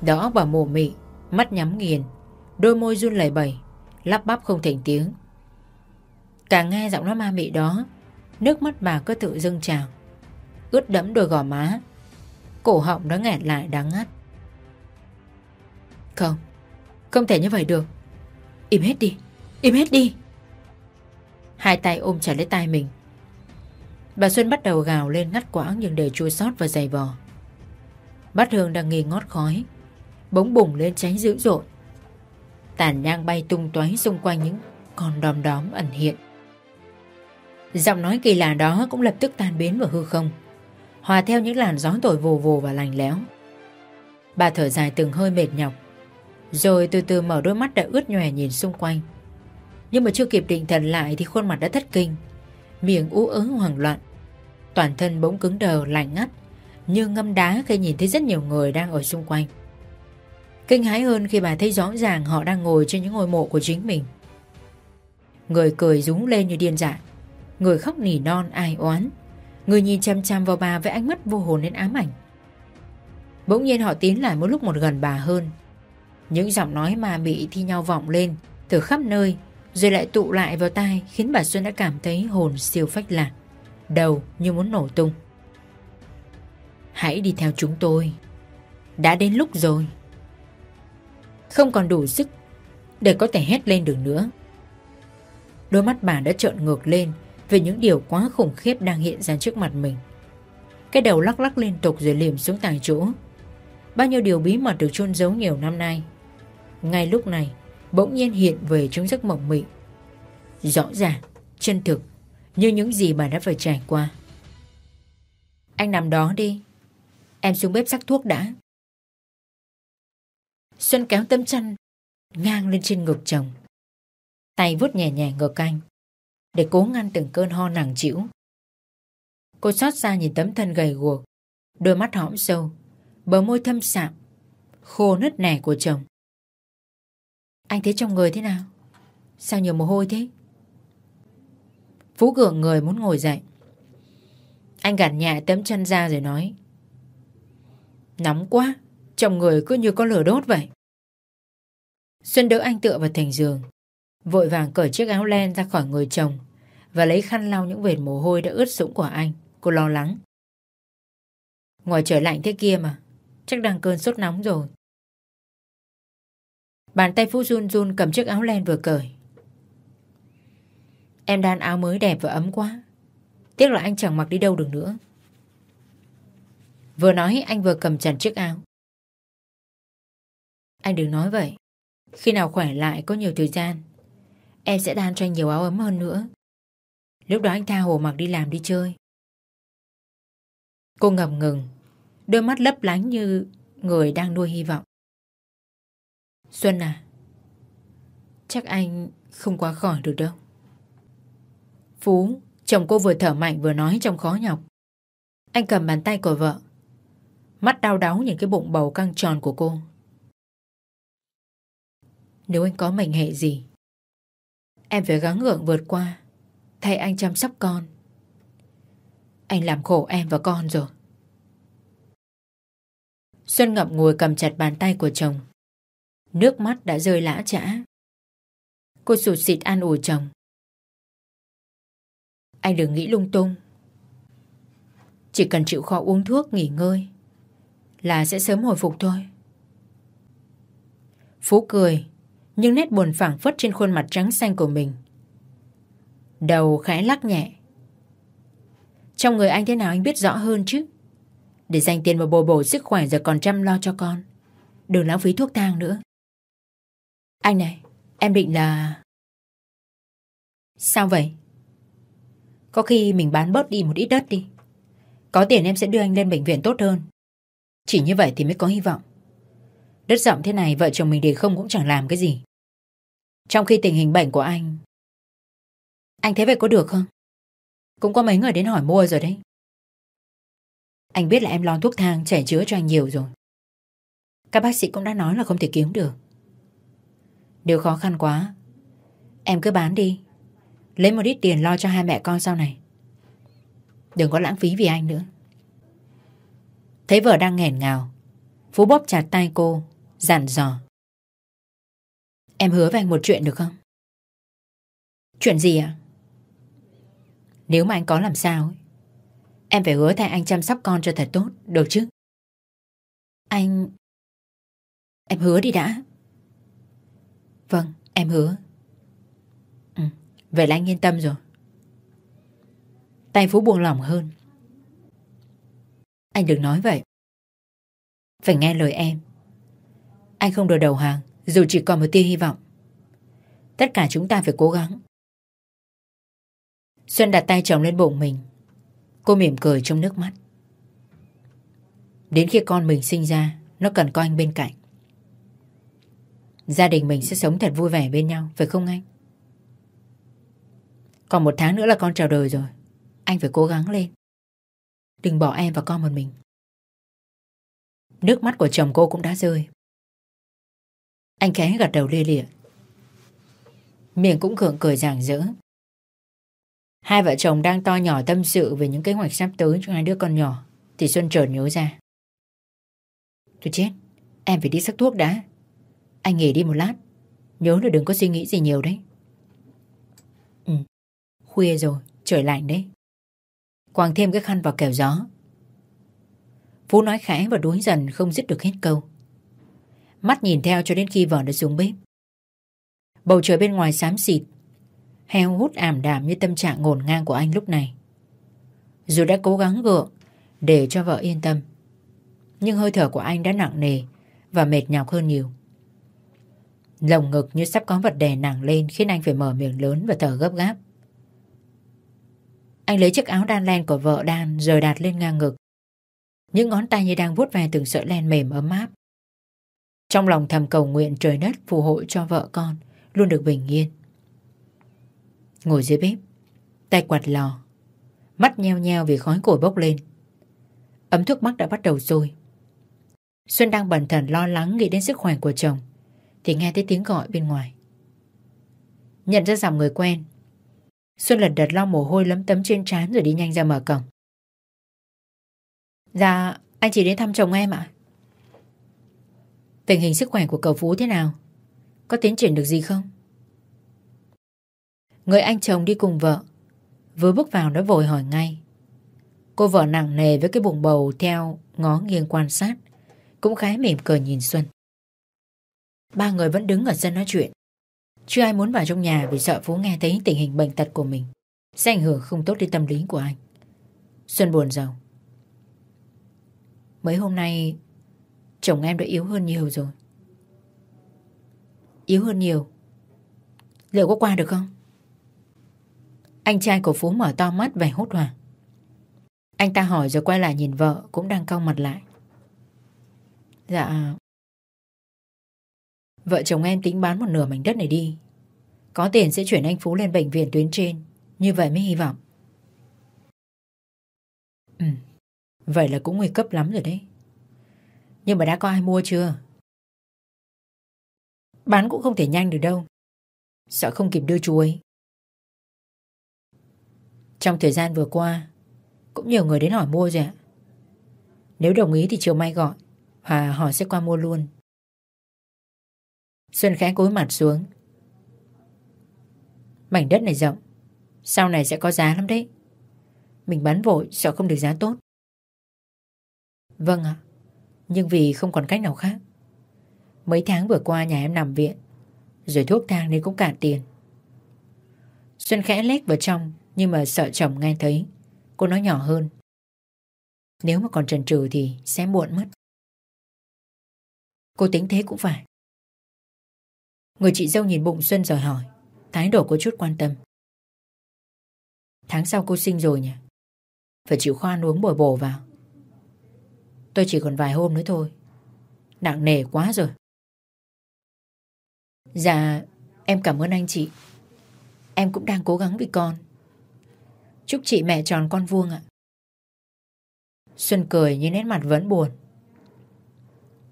Đó bà mồ mị, mắt nhắm nghiền, đôi môi run lẩy bẩy, lắp bắp không thành tiếng. Càng nghe giọng nói ma mị đó, nước mắt bà cứ tự dâng trào, ướt đẫm đôi gò má, cổ họng đã nghẹt lại đáng ngắt. Không, không thể như vậy được. Im hết đi, im hết đi. Hai tay ôm chặt lấy tay mình, Bà Xuân bắt đầu gào lên ngắt quãng nhưng để chua sót và dày vò. Bát hương đang nghi ngót khói, bỗng bùng lên cháy dữ dội. Tàn nhang bay tung toái xung quanh những con đom đóm ẩn hiện. Giọng nói kỳ lạ đó cũng lập tức tan biến vào hư không, hòa theo những làn gió thổi vù vù và lành lẽo. Bà thở dài từng hơi mệt nhọc, rồi từ từ mở đôi mắt đã ướt nhòe nhìn xung quanh. Nhưng mà chưa kịp định thần lại thì khuôn mặt đã thất kinh, miệng ú ớ hoảng loạn. Toàn thân bỗng cứng đờ lạnh ngắt Như ngâm đá khi nhìn thấy rất nhiều người đang ở xung quanh Kinh hãi hơn khi bà thấy rõ ràng họ đang ngồi trên những ngôi mộ của chính mình Người cười rúng lên như điên dại Người khóc nỉ non, ai oán Người nhìn chăm chăm vào bà với ánh mắt vô hồn đến ám ảnh Bỗng nhiên họ tiến lại một lúc một gần bà hơn Những giọng nói mà bị thi nhau vọng lên Từ khắp nơi, Rồi lại tụ lại vào tai, Khiến bà Xuân đã cảm thấy hồn siêu phách lạc đầu như muốn nổ tung. Hãy đi theo chúng tôi. Đã đến lúc rồi. Không còn đủ sức để có thể hét lên được nữa. Đôi mắt bà đã trợn ngược lên về những điều quá khủng khiếp đang hiện ra trước mặt mình. Cái đầu lắc lắc liên tục rồi liềm xuống tại chỗ. Bao nhiêu điều bí mật được chôn giấu nhiều năm nay. Ngay lúc này, bỗng nhiên hiện về trong giấc mộng mị. Rõ ràng, chân thực như những gì bà đã phải trải qua. Anh nằm đó đi. Em xuống bếp sắc thuốc đã. Xuân kéo tấm chăn ngang lên trên ngực chồng. Tay vuốt nhẹ nhẹ ngực anh để cố ngăn từng cơn ho nặng chịu. Cô xót xa nhìn tấm thân gầy guộc, đôi mắt hõm sâu, bờ môi thâm sạm, khô nứt nẻ của chồng. Anh thấy trong người thế nào? Sao nhiều mồ hôi thế? Phú gượng người muốn ngồi dậy. Anh gạt nhẹ tấm chân ra rồi nói. Nóng quá, trong người cứ như có lửa đốt vậy. Xuân đỡ anh tựa vào thành giường, vội vàng cởi chiếc áo len ra khỏi người chồng và lấy khăn lau những vệt mồ hôi đã ướt sũng của anh. Cô lo lắng. Ngoài trời lạnh thế kia mà, chắc đang cơn sốt nóng rồi. Bàn tay Phú run run cầm chiếc áo len vừa cởi. Em đan áo mới đẹp và ấm quá Tiếc là anh chẳng mặc đi đâu được nữa Vừa nói anh vừa cầm chặt chiếc áo Anh đừng nói vậy Khi nào khỏe lại có nhiều thời gian Em sẽ đan cho anh nhiều áo ấm hơn nữa Lúc đó anh tha hồ mặc đi làm đi chơi Cô ngập ngừng Đôi mắt lấp lánh như người đang nuôi hy vọng Xuân à Chắc anh không qua khỏi được đâu Phú, chồng cô vừa thở mạnh vừa nói trong khó nhọc. Anh cầm bàn tay của vợ. Mắt đau đáu nhìn cái bụng bầu căng tròn của cô. Nếu anh có mệnh hệ gì, em phải gắng gượng vượt qua, thay anh chăm sóc con. Anh làm khổ em và con rồi. Xuân Ngọc ngồi cầm chặt bàn tay của chồng. Nước mắt đã rơi lã chã. Cô sụt xịt an ủi chồng. Anh đừng nghĩ lung tung. Chỉ cần chịu khó uống thuốc nghỉ ngơi là sẽ sớm hồi phục thôi. Phú cười, nhưng nét buồn phảng phất trên khuôn mặt trắng xanh của mình. Đầu khẽ lắc nhẹ. Trong người anh thế nào anh biết rõ hơn chứ. Để dành tiền mà bồi bổ sức khỏe giờ còn chăm lo cho con. Đừng lãng phí thuốc thang nữa. Anh này, em định là... Sao vậy? Có khi mình bán bớt đi một ít đất đi. Có tiền em sẽ đưa anh lên bệnh viện tốt hơn. Chỉ như vậy thì mới có hy vọng. Đất rộng thế này vợ chồng mình để không cũng chẳng làm cái gì. Trong khi tình hình bệnh của anh... Anh thấy vậy có được không? Cũng có mấy người đến hỏi mua rồi đấy. Anh biết là em lo thuốc thang chảy chữa cho anh nhiều rồi. Các bác sĩ cũng đã nói là không thể kiếm được. Nếu khó khăn quá, em cứ bán đi. Lấy một ít tiền lo cho hai mẹ con sau này. Đừng có lãng phí vì anh nữa. Thấy vợ đang nghẹn ngào, Phú bóp chặt tay cô, dặn dò. Em hứa với anh một chuyện được không? Chuyện gì ạ? Nếu mà anh có làm sao ấy, Em phải hứa thay anh chăm sóc con cho thật tốt Được chứ? Anh Em hứa đi đã. Vâng em hứa. Ừ, Vậy là anh yên tâm rồi. Tay Phú buông lỏng hơn. Anh đừng nói vậy. Phải nghe lời em. Anh không được đầu hàng. Dù chỉ còn một tia hy vọng. Tất cả chúng ta phải cố gắng. Xuân đặt tay chồng lên bụng mình. Cô mỉm cười trong nước mắt. Đến khi con mình sinh ra, Nó cần có anh bên cạnh. Gia đình mình sẽ sống thật vui vẻ bên nhau, Phải không anh? Còn một tháng nữa là con chào đời rồi. Anh phải cố gắng lên. Đừng bỏ em và con một mình. Nước mắt của chồng cô cũng đã rơi. Anh khẽ gật đầu lia lịa Miệng cũng khượng cười ràng rỡ Hai vợ chồng đang to nhỏ tâm sự về những kế hoạch sắp tới cho hai đứa con nhỏ thì Xuân chợt nhớ ra. Tôi chết, em phải đi sắc thuốc đã. Anh nghỉ đi một lát, nhớ là đừng có suy nghĩ gì nhiều đấy. Ừ, khuya rồi, trời lạnh đấy. Quàng thêm cái khăn vào kèo gió. Phú nói khẽ và đuối dần không dứt được hết câu. Mắt nhìn theo cho đến khi vợ đã xuống bếp. Bầu trời bên ngoài xám xịt heo hút ảm đạm như tâm trạng ngổn ngang của anh lúc này. Dù đã cố gắng gượng để cho vợ yên tâm, nhưng hơi thở của anh đã nặng nề và mệt nhọc hơn nhiều. Lồng ngực như sắp có vật đè nặng lên khiến anh phải mở miệng lớn và thở gấp gáp. Anh lấy chiếc áo đan len của vợ đan rồi đặt lên ngang ngực. Những ngón tay như đang vuốt ve từng sợi len mềm ấm áp. Trong lòng thầm cầu nguyện trời đất phù hộ cho vợ con, luôn được bình yên. Ngồi dưới bếp, Tay quạt lò, Mắt nheo nheo vì khói củi bốc lên. Ấm thuốc mắt đã bắt đầu sôi. Xuân đang bẩn thần lo lắng nghĩ đến sức khỏe của chồng, Thì nghe thấy tiếng gọi bên ngoài. Nhận ra dòng người quen, Xuân lật đật lau mồ hôi lấm tấm trên trán rồi đi nhanh ra mở cổng. Dạ anh chỉ đến thăm chồng em ạ. Tình hình sức khỏe của cậu Phú thế nào? Có tiến triển được gì không? Người anh chồng đi cùng vợ. Vừa bước vào đã vội hỏi ngay. Cô vợ nặng nề với cái bụng bầu Theo ngó nghiêng quan sát, Cũng khá mỉm cười nhìn Xuân. Ba người vẫn đứng ở sân nói chuyện. Chưa ai muốn vào trong nhà Vì sợ Phú nghe thấy tình hình bệnh tật của mình, Sẽ ảnh hưởng không tốt đến tâm lý của anh. Xuân buồn rầu. Mấy hôm nay Chồng em đã yếu hơn nhiều rồi Yếu hơn nhiều Liệu có qua được không? Anh trai của Phú mở to mắt vẻ hốt hoảng. Anh ta hỏi rồi quay lại nhìn vợ cũng đang cau mặt lại. Dạ... Vợ chồng em tính bán một nửa mảnh đất này đi. Có tiền sẽ chuyển anh Phú lên bệnh viện tuyến trên. Như vậy mới hy vọng. Ừ, vậy là cũng nguy cấp lắm rồi đấy. Nhưng mà đã có ai mua chưa? Bán cũng không thể nhanh được đâu. Sợ không kịp đưa chú ấy. Trong thời gian vừa qua, Cũng nhiều người đến hỏi mua rồi ạ. Nếu đồng ý thì chiều mai gọi Và họ sẽ qua mua luôn Xuân khẽ cúi mặt xuống Mảnh đất này rộng Sau này sẽ có giá lắm đấy Mình bán vội sợ không được giá tốt Vâng ạ nhưng vì không còn cách nào khác. Mấy tháng vừa qua nhà em nằm viện, Rồi thuốc thang nên cũng cạn tiền. Xuân khẽ lét vào trong, Nhưng mà sợ chồng nghe thấy, Cô nói nhỏ hơn. Nếu mà còn trần trừ thì sẽ muộn mất. Cô tính thế cũng phải. Người chị dâu nhìn bụng Xuân rồi hỏi, Thái độ có chút quan tâm. Tháng sau cô sinh rồi nhỉ? Phải chịu khoan uống bồi bổ vào. Tôi chỉ còn vài hôm nữa thôi. Nặng nề quá rồi. Dạ Em cảm ơn anh chị. Em cũng đang cố gắng vì con. Chúc chị mẹ tròn con vuông ạ. Xuân cười nhưng nét mặt vẫn buồn.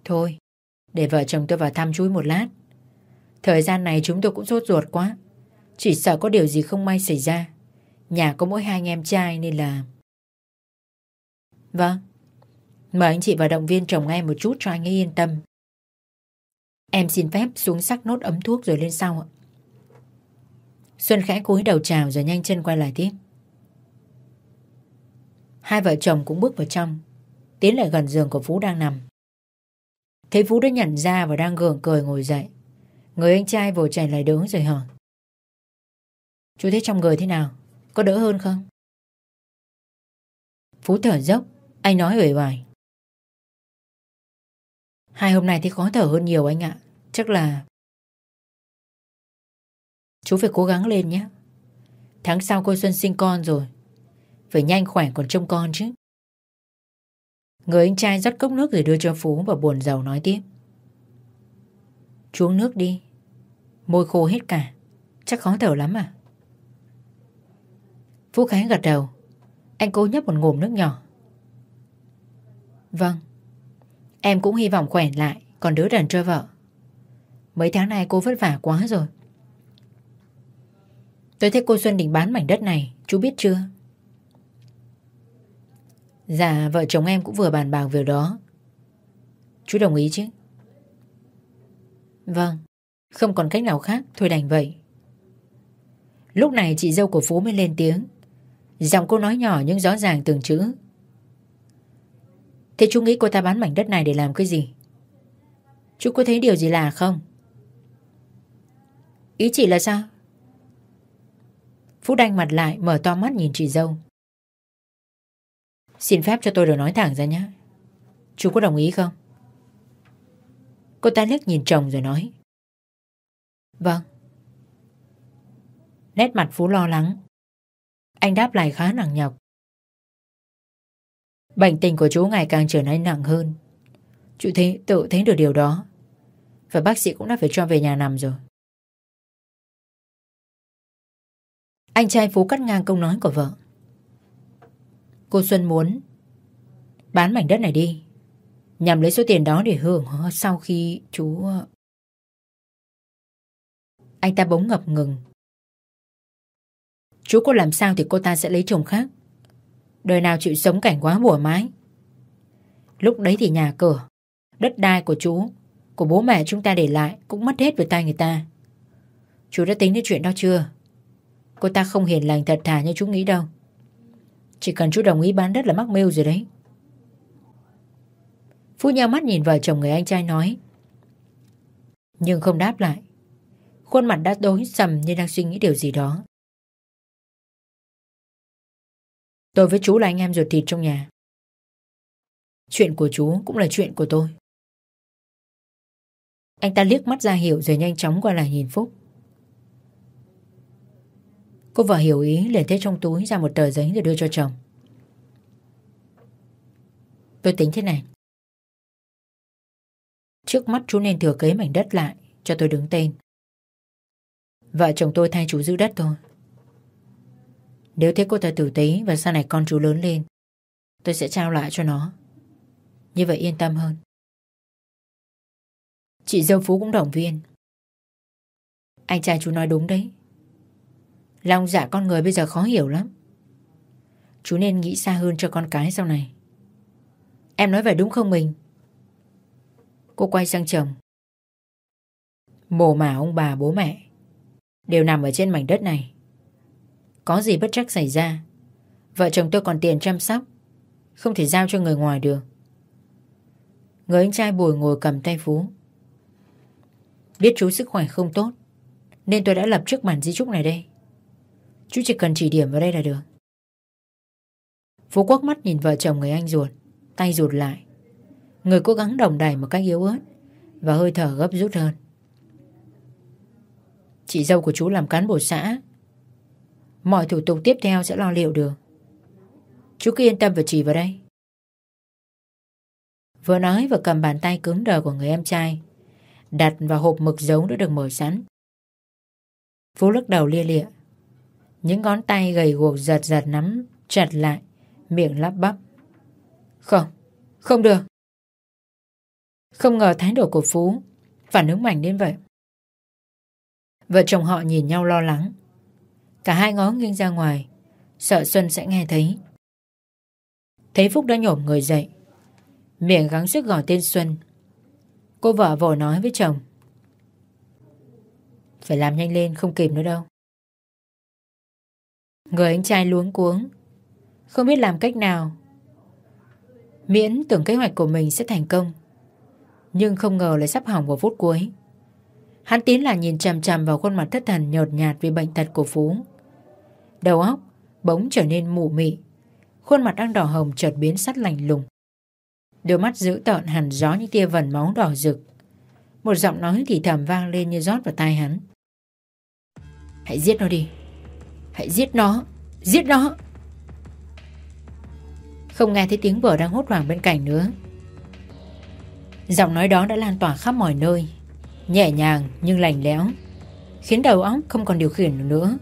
Thôi, Để vợ chồng tôi vào thăm chú một lát. Thời gian này chúng tôi cũng sốt ruột quá. Chỉ sợ có điều gì không may xảy ra. Nhà có mỗi hai anh em trai nên là Vâng. Mời anh chị và động viên chồng em một chút cho anh ấy yên tâm. Em xin phép xuống sắc nốt ấm thuốc rồi lên sau ạ. Xuân khẽ cúi đầu chào rồi nhanh chân quay lại tiếp. Hai vợ chồng cũng bước vào trong, Tiến lại gần giường của Phú đang nằm. Thấy Phú đã nhận ra và đang gượng cười ngồi dậy. Người anh trai vội chạy lại đỡ rồi hỏi. Chú thấy trong người thế nào? Có đỡ hơn không? Phú thở dốc, Anh nói uể oải. Hai hôm nay thì khó thở hơn nhiều anh ạ. Chắc là Chú phải cố gắng lên nhé. Tháng sau cô Xuân sinh con rồi. Phải nhanh khỏe còn trông con chứ. Người anh trai rót cốc nước rồi đưa cho Phú và buồn giàu nói tiếp. Chú uống nước đi. Môi khô hết cả. Chắc khó thở lắm à? Phú Khánh gật đầu. Anh cố nhấp một ngụm nước nhỏ. Vâng. Em cũng hy vọng khỏe lại, Còn đứa đàn cho vợ. Mấy tháng nay cô vất vả quá rồi. Tôi thấy cô Xuân định bán mảnh đất này, Chú biết chưa? Dạ vợ chồng em cũng vừa bàn bạc việc đó. Chú đồng ý chứ? Vâng Không còn cách nào khác, Thôi đành vậy. Lúc này chị dâu của Phú mới lên tiếng. Giọng cô nói nhỏ nhưng rõ ràng từng chữ. Thế chú nghĩ cô ta bán mảnh đất này để làm cái gì? Chú có thấy điều gì lạ không? Ý chị là sao? Phú đanh mặt lại, mở to mắt nhìn chị dâu. Xin phép cho tôi được nói thẳng ra nhé. Chú có đồng ý không? Cô ta liếc nhìn chồng rồi nói. Vâng. Nét mặt Phú lo lắng. Anh đáp lại khá nặng nhọc. Bệnh tình của chú ngày càng trở nên nặng hơn. Chú thấy, tự thấy được điều đó. Và bác sĩ cũng đã phải cho về nhà nằm rồi. Anh trai Phú cắt ngang câu nói của vợ. Cô Xuân muốn Bán mảnh đất này đi Nhằm lấy số tiền đó để hưởng Sau khi chú ờ, Anh ta bỗng ngập ngừng. Chú có làm sao thì cô ta sẽ lấy chồng khác? Đời nào chịu sống cảnh quá bùa mái Lúc đấy thì nhà cửa, Đất đai của chú, Của bố mẹ chúng ta để lại Cũng mất hết về tay người ta. Chú đã tính đến chuyện đó chưa? Cô ta không hiền lành thật thà như chú nghĩ đâu. Chỉ cần chú đồng ý bán đất là mắc mưu rồi đấy. Phú nhau mắt nhìn vợ chồng người anh trai nói. Nhưng không đáp lại. Khuôn mặt đã tối sầm như đang suy nghĩ điều gì đó. Tôi với chú là anh em ruột thịt trong nhà Chuyện của chú cũng là chuyện của tôi Anh ta liếc mắt ra hiểu rồi nhanh chóng qua lại nhìn Phúc Cô vợ hiểu ý liền thế trong túi ra một tờ giấy rồi đưa cho chồng. Tôi tính thế này. Trước mắt chú nên thừa kế mảnh đất lại cho tôi đứng tên. Vợ chồng tôi thay chú giữ đất thôi. Nếu thế cô ta tử tế và sau này con chú lớn lên, tôi sẽ trao lại cho nó. Như vậy yên tâm hơn. Chị dâu Phú cũng động viên. Anh trai chú nói đúng đấy. Lòng dạ con người bây giờ khó hiểu lắm Chú nên nghĩ xa hơn cho con cái sau này Em nói vậy đúng không mình? Cô quay sang chồng Mồ mả ông bà bố mẹ Đều nằm ở trên mảnh đất này có gì bất trắc xảy ra? Vợ chồng tôi còn tiền chăm sóc. Không thể giao cho người ngoài được. Người anh trai bùi ngồi cầm tay Phú. Biết chú sức khỏe không tốt, Nên tôi đã lập trước bản di trúc này đây. Chú chỉ cần chỉ điểm vào đây là được. Phú quắc mắt nhìn vợ chồng người anh ruột, Tay ruột lại. Người cố gắng đồng đẩy một cách yếu ớt Và hơi thở gấp rút hơn. Chị dâu của chú làm cán bộ xã Mọi thủ tục tiếp theo sẽ lo liệu được. Chú cứ yên tâm và chỉ vào đây. Vừa nói vừa cầm bàn tay cứng đờ của người em trai Đặt vào hộp mực giấu đã được mở sẵn. Phú lắc đầu lia lịa. Những ngón tay gầy guộc giật giật nắm chặt lại Miệng lắp bắp. Không, không được. Không ngờ thái độ của Phú Phản ứng mạnh đến vậy. Vợ chồng họ nhìn nhau lo lắng. Cả hai ngó nghiêng ra ngoài. Sợ Xuân sẽ nghe thấy. Thấy Phúc đã nhổm người dậy. Miệng gắng sức gọi tên Xuân. Cô vợ vội nói với chồng. Phải làm nhanh lên, không kịp nữa đâu. Người anh trai luống cuống. Không biết làm cách nào. Miễn tưởng kế hoạch của mình sẽ thành công. Nhưng không ngờ lại sắp hỏng vào phút cuối. Hắn tiến là nhìn chằm chằm vào khuôn mặt thất thần nhợt nhạt vì bệnh tật của Phú. Đầu óc bỗng trở nên mù mị. Khuôn mặt đang đỏ hồng chợt biến sắt lạnh lùng. Đôi mắt dữ tợn hẳn gió như tia vần máu đỏ rực. Một giọng nói thì thầm vang lên như rót vào tai hắn. Hãy giết nó đi. Hãy giết nó. Giết nó. Không nghe thấy tiếng vợ đang hốt hoảng bên cạnh nữa. Giọng nói đó đã lan tỏa khắp mọi nơi. Nhẹ nhàng nhưng lành lẽo Khiến đầu óc không còn điều khiển nữa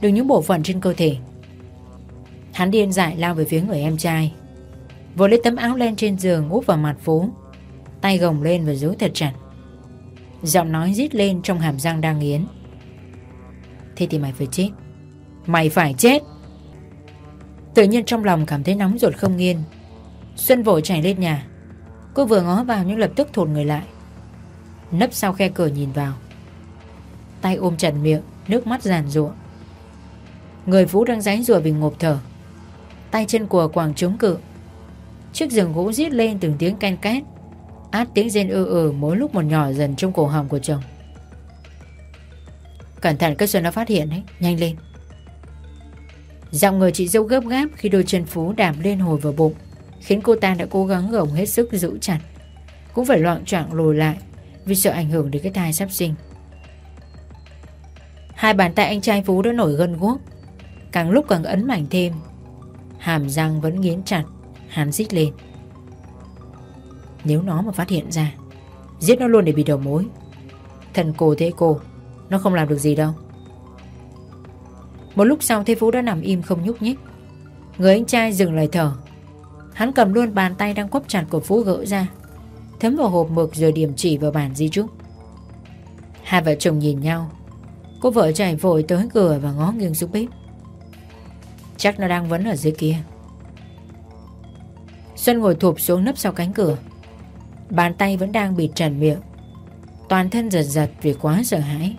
Được những bộ phận trên cơ thể. Hắn điên dại lao về phía người em trai Vừa lấy tấm áo len trên giường úp vào mặt phố, Tay gồng lên và giấu thật chặt. Giọng nói rít lên trong hàm răng đang nghiến. Thế thì mày phải chết. Mày phải chết! Tự nhiên trong lòng cảm thấy nóng ruột không yên. Xuân vội chạy lên nhà. Cô vừa ngó vào nhưng lập tức thụt người lại. Nấp sau khe cửa nhìn vào. Tay ôm chặt miệng, Nước mắt giàn ruộng Người Phú đang giấy rùa vì ngộp thở. Tay chân của quảng chống cự. Chiếc giường gỗ rít lên từng tiếng ken két. Át tiếng rên ư ừ mỗi lúc một nhỏ dần trong cổ họng của chồng. Cẩn thận các xuân nó phát hiện đấy. Nhanh lên. Giọng người chị dâu gấp gáp khi đôi chân Phú đạp lên hồi vào bụng, Khiến cô ta đã cố gắng gồng hết sức giữ chặt. Cũng phải loạn choạng lùi lại. Vì sợ ảnh hưởng đến cái thai sắp sinh. Hai bàn tay anh trai Phú đã nổi gân guốc. Càng lúc càng ấn mạnh thêm, Hàm răng vẫn nghiến chặt Hắn rít lên. Nếu nó mà phát hiện ra, Giết nó luôn để bị đầu mối. Thần cô thế cô, Nó không làm được gì đâu. Một lúc sau Thế Phú đã nằm im không nhúc nhích. Người anh trai dừng lời thở. Hắn cầm luôn bàn tay đang quắp chặt của Phú gỡ ra. Thấm vào hộp mực rồi điểm chỉ vào bản di trúc. Hai vợ chồng nhìn nhau. Cô vợ chạy vội tới cửa và ngó nghiêng xuống bếp. Chắc nó đang vẫn ở dưới kia. Xuân ngồi thụp xuống nấp sau cánh cửa. Bàn tay vẫn đang bịt trần miệng. Toàn thân giật giật vì quá sợ hãi.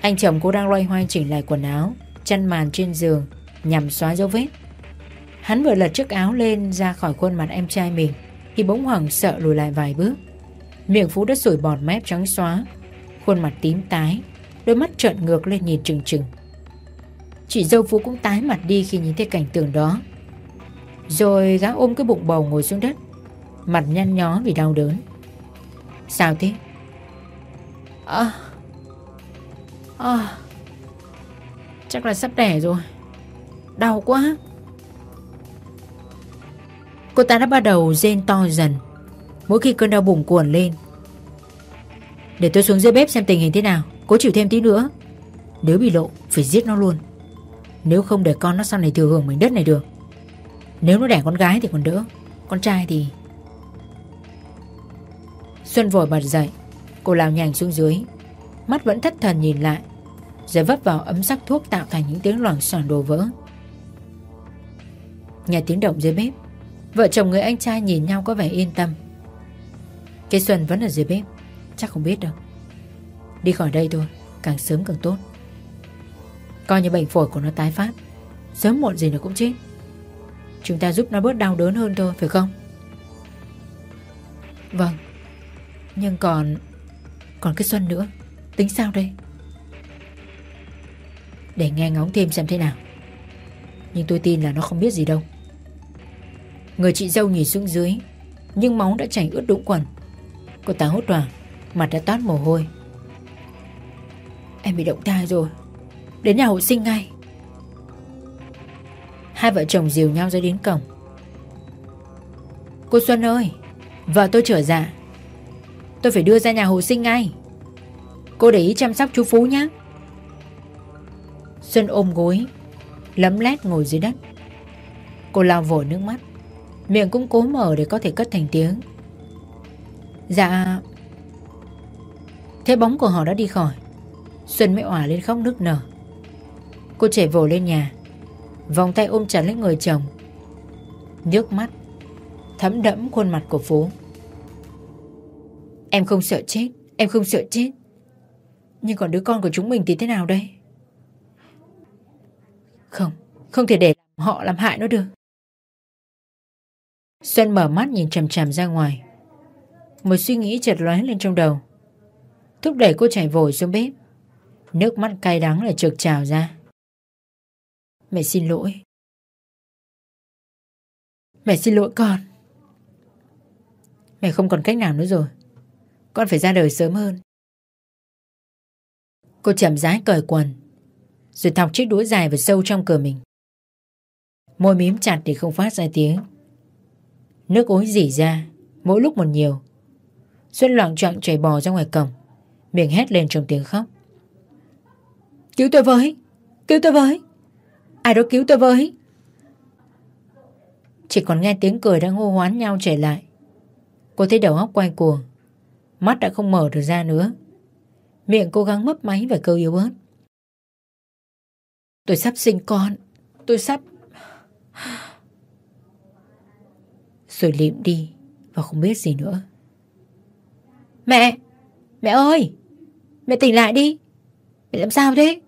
Anh chồng cô đang loay hoay chỉnh lại quần áo, chăn màn trên giường, Nhằm xóa dấu vết. Hắn vừa lật chiếc áo lên ra khỏi khuôn mặt em trai mình. Thì bỗng hoảng sợ lùi lại vài bước Miệng Phú đã sủi bọt mép trắng xóa Khuôn mặt tím tái Đôi mắt trợn ngược lên nhìn trừng trừng Chị dâu Phú cũng tái mặt đi khi nhìn thấy cảnh tượng đó. Rồi gã ôm cái bụng bầu ngồi xuống đất Mặt nhăn nhó vì đau đớn. Sao thế? À, à, chắc là sắp đẻ rồi. Đau quá. Cô ta đã bắt đầu rên to dần. Mỗi khi cơn đau bụng cuồn lên. Để tôi xuống dưới bếp xem tình hình thế nào. Cố chịu thêm tí nữa. Nếu bị lộ, phải giết nó luôn. Nếu không để con nó sau này thừa hưởng mảnh đất này được. Nếu nó đẻ con gái thì còn đỡ. Con trai thì Xuân vội bật dậy. Cô lao nhanh xuống dưới. Mắt vẫn thất thần nhìn lại. Rồi vấp vào ấm sắc thuốc tạo thành những tiếng loảng xoảng đồ vỡ. Nghe tiếng động dưới bếp. Vợ chồng người anh trai nhìn nhau có vẻ yên tâm. Cái Xuân vẫn ở dưới bếp, Chắc không biết đâu. Đi khỏi đây thôi, Càng sớm càng tốt. Coi như bệnh phổi của nó tái phát, Sớm muộn gì nó cũng chết. Chúng ta giúp nó bớt đau đớn hơn thôi, Phải không? Vâng Nhưng còn Còn cái Xuân nữa, Tính sao đây? Để nghe ngóng thêm xem thế nào. Nhưng tôi tin là nó không biết gì đâu. Người chị dâu nhìn xuống dưới, Nhưng máu đã chảy ướt đũng quần. Cô ta hốt hoảng, Mặt đã toát mồ hôi. Em bị động thai rồi, Đến nhà hộ sinh ngay. Hai vợ chồng dìu nhau ra đến cổng. Cô Xuân ơi, Vợ tôi trở dạ. Tôi phải đưa ra nhà hộ sinh ngay. Cô để ý chăm sóc chú Phú nhé. Xuân ôm gối, Lấm lét ngồi dưới đất. Cô lau vội nước mắt. Miệng cũng cố mở để có thể cất thành tiếng. Dạ. Thế bóng của họ đã đi khỏi. Xuân mới òa lên khóc nức nở. Cô chạy vồ lên nhà. Vòng tay ôm chặt lấy người chồng. Nước mắt. Thấm đẫm khuôn mặt của Phú. Em không sợ chết. Em không sợ chết. Nhưng còn đứa con của chúng mình thì thế nào đây? Không. Không thể để họ làm hại nó được. Xuân mở mắt nhìn chầm chầm ra ngoài. Một suy nghĩ chợt lóe lên trong đầu. Thúc đẩy cô chạy vội xuống bếp. Nước mắt cay đắng lại trực trào ra. Mẹ xin lỗi. Mẹ xin lỗi con. Mẹ không còn cách nào nữa rồi. Con phải ra đời sớm hơn. Cô chậm rãi cởi quần, Rồi thọc chiếc đũa dài vào sâu trong cửa mình. Môi mím chặt để không phát ra tiếng. Nước ối dỉ ra, Mỗi lúc một nhiều. Xuân loạn trọng chảy bò ra ngoài cổng, Miệng hét lên trong tiếng khóc. Cứu tôi với, Cứu tôi với. Ai đó cứu tôi với. Chỉ còn nghe tiếng cười đang hô hoán nhau trở lại. Cô thấy đầu óc quay cuồng, Mắt đã không mở được ra nữa. Miệng cố gắng mấp máy và câu yếu ớt Tôi sắp sinh con, Tôi sắp rồi liệm đi Và không biết gì nữa. Mẹ! Mẹ ơi! Mẹ tỉnh lại đi! Mẹ làm sao thế?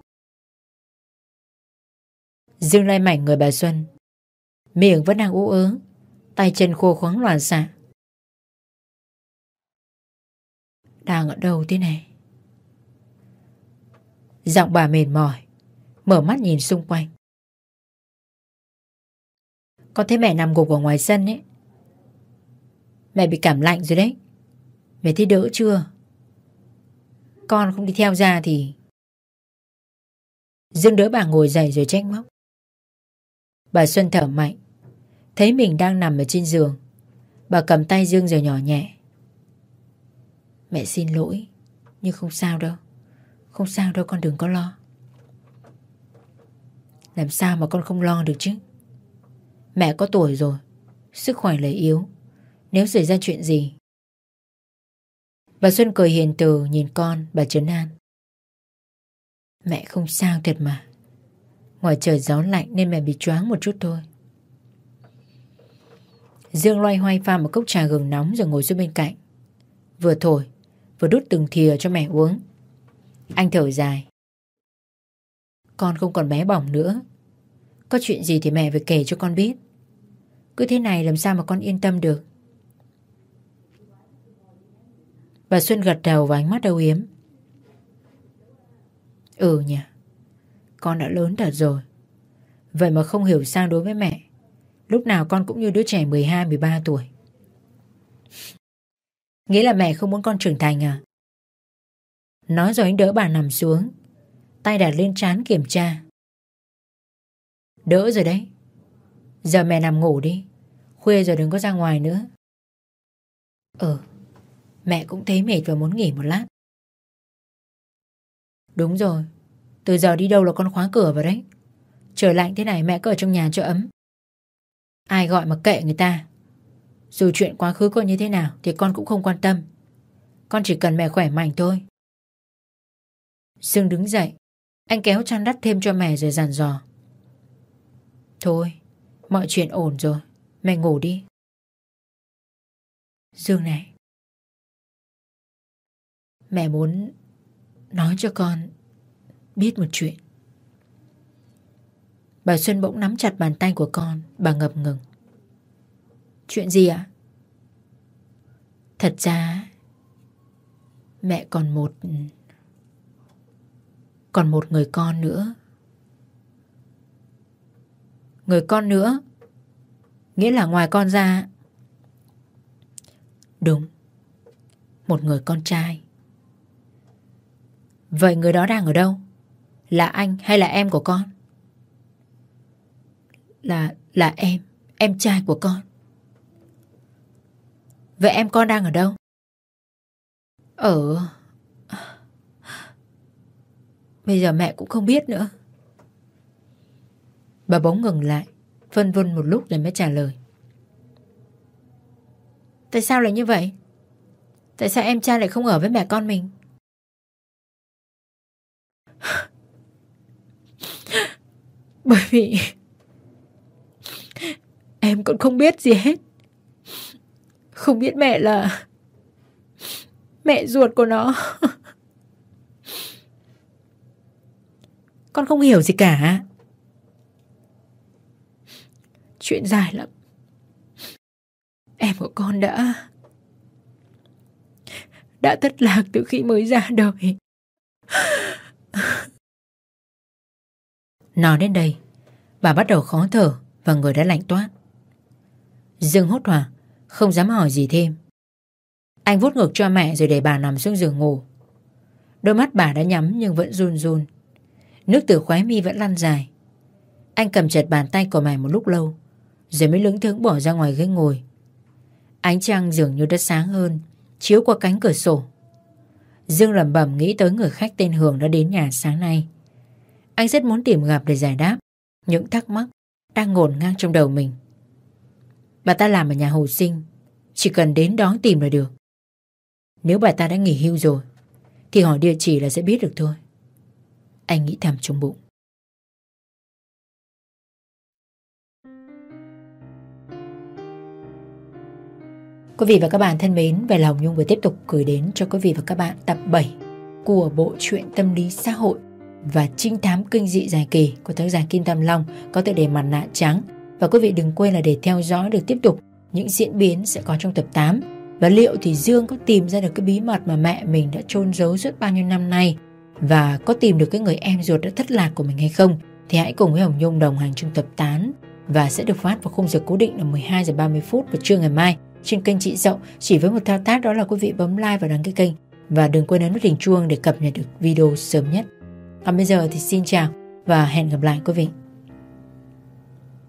Dương Lai mảnh người bà Xuân, Miệng vẫn đang ú ớ, Tay chân khô khoáng loạn xạ. Đang ở đâu thế này? Giọng bà mệt mỏi, Mở mắt nhìn xung quanh. Con thấy mẹ nằm gục ở ngoài sân ấy Mẹ bị cảm lạnh rồi đấy. Mẹ thấy đỡ chưa? Con không đi theo ra thì Dương đỡ bà ngồi dậy rồi trách móc. Bà Xuân thở mạnh. Thấy mình đang nằm ở trên giường, Bà cầm tay Dương rồi nhỏ nhẹ. Mẹ xin lỗi, Nhưng không sao đâu. Không sao đâu, con đừng có lo. Làm sao mà con không lo được chứ? Mẹ có tuổi rồi, Sức khỏe lại yếu. Nếu xảy ra chuyện gì? Bà Xuân cười hiền từ nhìn con, bà trấn an. Mẹ không sao thật mà. Ngoài trời gió lạnh nên mẹ bị choáng một chút thôi. Dương loay hoay pha một cốc trà gừng nóng rồi ngồi xuống bên cạnh. Vừa thổi, Vừa đút từng thìa cho mẹ uống. Anh thở dài. Con không còn bé bỏng nữa. Có chuyện gì thì mẹ phải kể cho con biết. Cứ thế này làm sao mà con yên tâm được? Bà Xuân gật đầu và ánh mắt âu yếm. Ừ nhỉ, Con đã lớn thật rồi. Vậy mà không hiểu sao đối với mẹ, Lúc nào con cũng như đứa trẻ 12-13 tuổi. [LAUGHS] Nghĩa là mẹ không muốn con trưởng thành à? Nói rồi anh đỡ bà nằm xuống, Tay đặt lên trán kiểm tra. Đỡ rồi đấy. Giờ mẹ nằm ngủ đi, Khuya rồi đừng có ra ngoài nữa. Ừ Mẹ cũng thấy mệt và muốn nghỉ một lát. Đúng rồi, Từ giờ đi đâu là con khóa cửa vào đấy? Trời lạnh thế này, mẹ cứ ở trong nhà cho ấm. Ai gọi mà kệ người ta? Dù chuyện quá khứ có như thế nào Thì con cũng không quan tâm. Con chỉ cần mẹ khỏe mạnh thôi. Dương đứng dậy, Anh kéo chăn đắt thêm cho mẹ rồi dàn dò. Thôi, Mọi chuyện ổn rồi, Mẹ ngủ đi. Dương này Mẹ muốn nói cho con biết một chuyện. Bà Xuân bỗng nắm chặt bàn tay của con, bà ngập ngừng. Chuyện gì ạ? Thật ra mẹ còn một còn một người con nữa. Người con nữa? Nghĩa là ngoài con ra Đúng Một người con trai Vậy người đó đang ở đâu? Là anh hay là em của con? Là, là em, em trai của con. Vậy em con đang ở đâu? Ở... Bây giờ mẹ cũng không biết nữa. Bà bỗng ngừng lại, phân vân một lúc rồi mới trả lời. Tại sao lại như vậy? Tại sao em trai lại không ở với mẹ con mình? Bởi vì Em còn không biết gì hết. Không biết mẹ là Mẹ ruột của nó. Con không hiểu gì cả. Chuyện dài lắm. Em của con đã Đã thất lạc từ khi mới ra đời. Nói đến đây. Bà bắt đầu khó thở Và người đã lạnh toát. Dương hốt hoảng, Không dám hỏi gì thêm. Anh vuốt ngược cho mẹ rồi để bà nằm xuống giường ngủ. Đôi mắt bà đã nhắm nhưng vẫn run run. Nước từ khóe mi vẫn lăn dài. Anh cầm chặt bàn tay của mẹ một lúc lâu, Rồi mới lững thững bỏ ra ngoài ghế ngồi. Ánh trăng dường như đã sáng hơn, Chiếu qua cánh cửa sổ. Dương lẩm bẩm nghĩ tới người khách tên Hường đã đến nhà sáng nay. Anh rất muốn tìm gặp để giải đáp Những thắc mắc Đang ngổn ngang trong đầu mình. Bà ta làm ở nhà hồ sinh Chỉ cần đến đó tìm là được. Nếu bà ta đã nghỉ hưu rồi Thì hỏi địa chỉ là sẽ biết được thôi. Anh nghĩ thầm trong bụng. Quý vị và các bạn thân mến, về lòng Nhung vừa tiếp tục gửi đến cho quý vị và các bạn tập 7 của bộ truyện tâm lý xã hội và trinh thám kinh dị dài kỳ của tác giả Kim Tam Long có tựa đề Mặt nạ trắng. Và quý vị đừng quên là để theo dõi được tiếp tục những diễn biến sẽ có trong tập 8 và liệu thì Dương có tìm ra được cái bí mật mà mẹ mình đã chôn giấu suốt bao nhiêu năm nay? Và có tìm được cái người em ruột đã thất lạc của mình hay không? Thì hãy cùng với Hồng Nhung đồng hành trong tập 8 và sẽ được phát vào khung giờ cố định là 12 giờ 30 phút vào trưa ngày mai trên kênh chị Dậu. Chỉ với một thao tác đó là quý vị bấm like và đăng ký kênh. Và đừng quên ấn nút hình chuông để cập nhật được video sớm nhất. Còn bây giờ thì xin chào và hẹn gặp lại quý vị.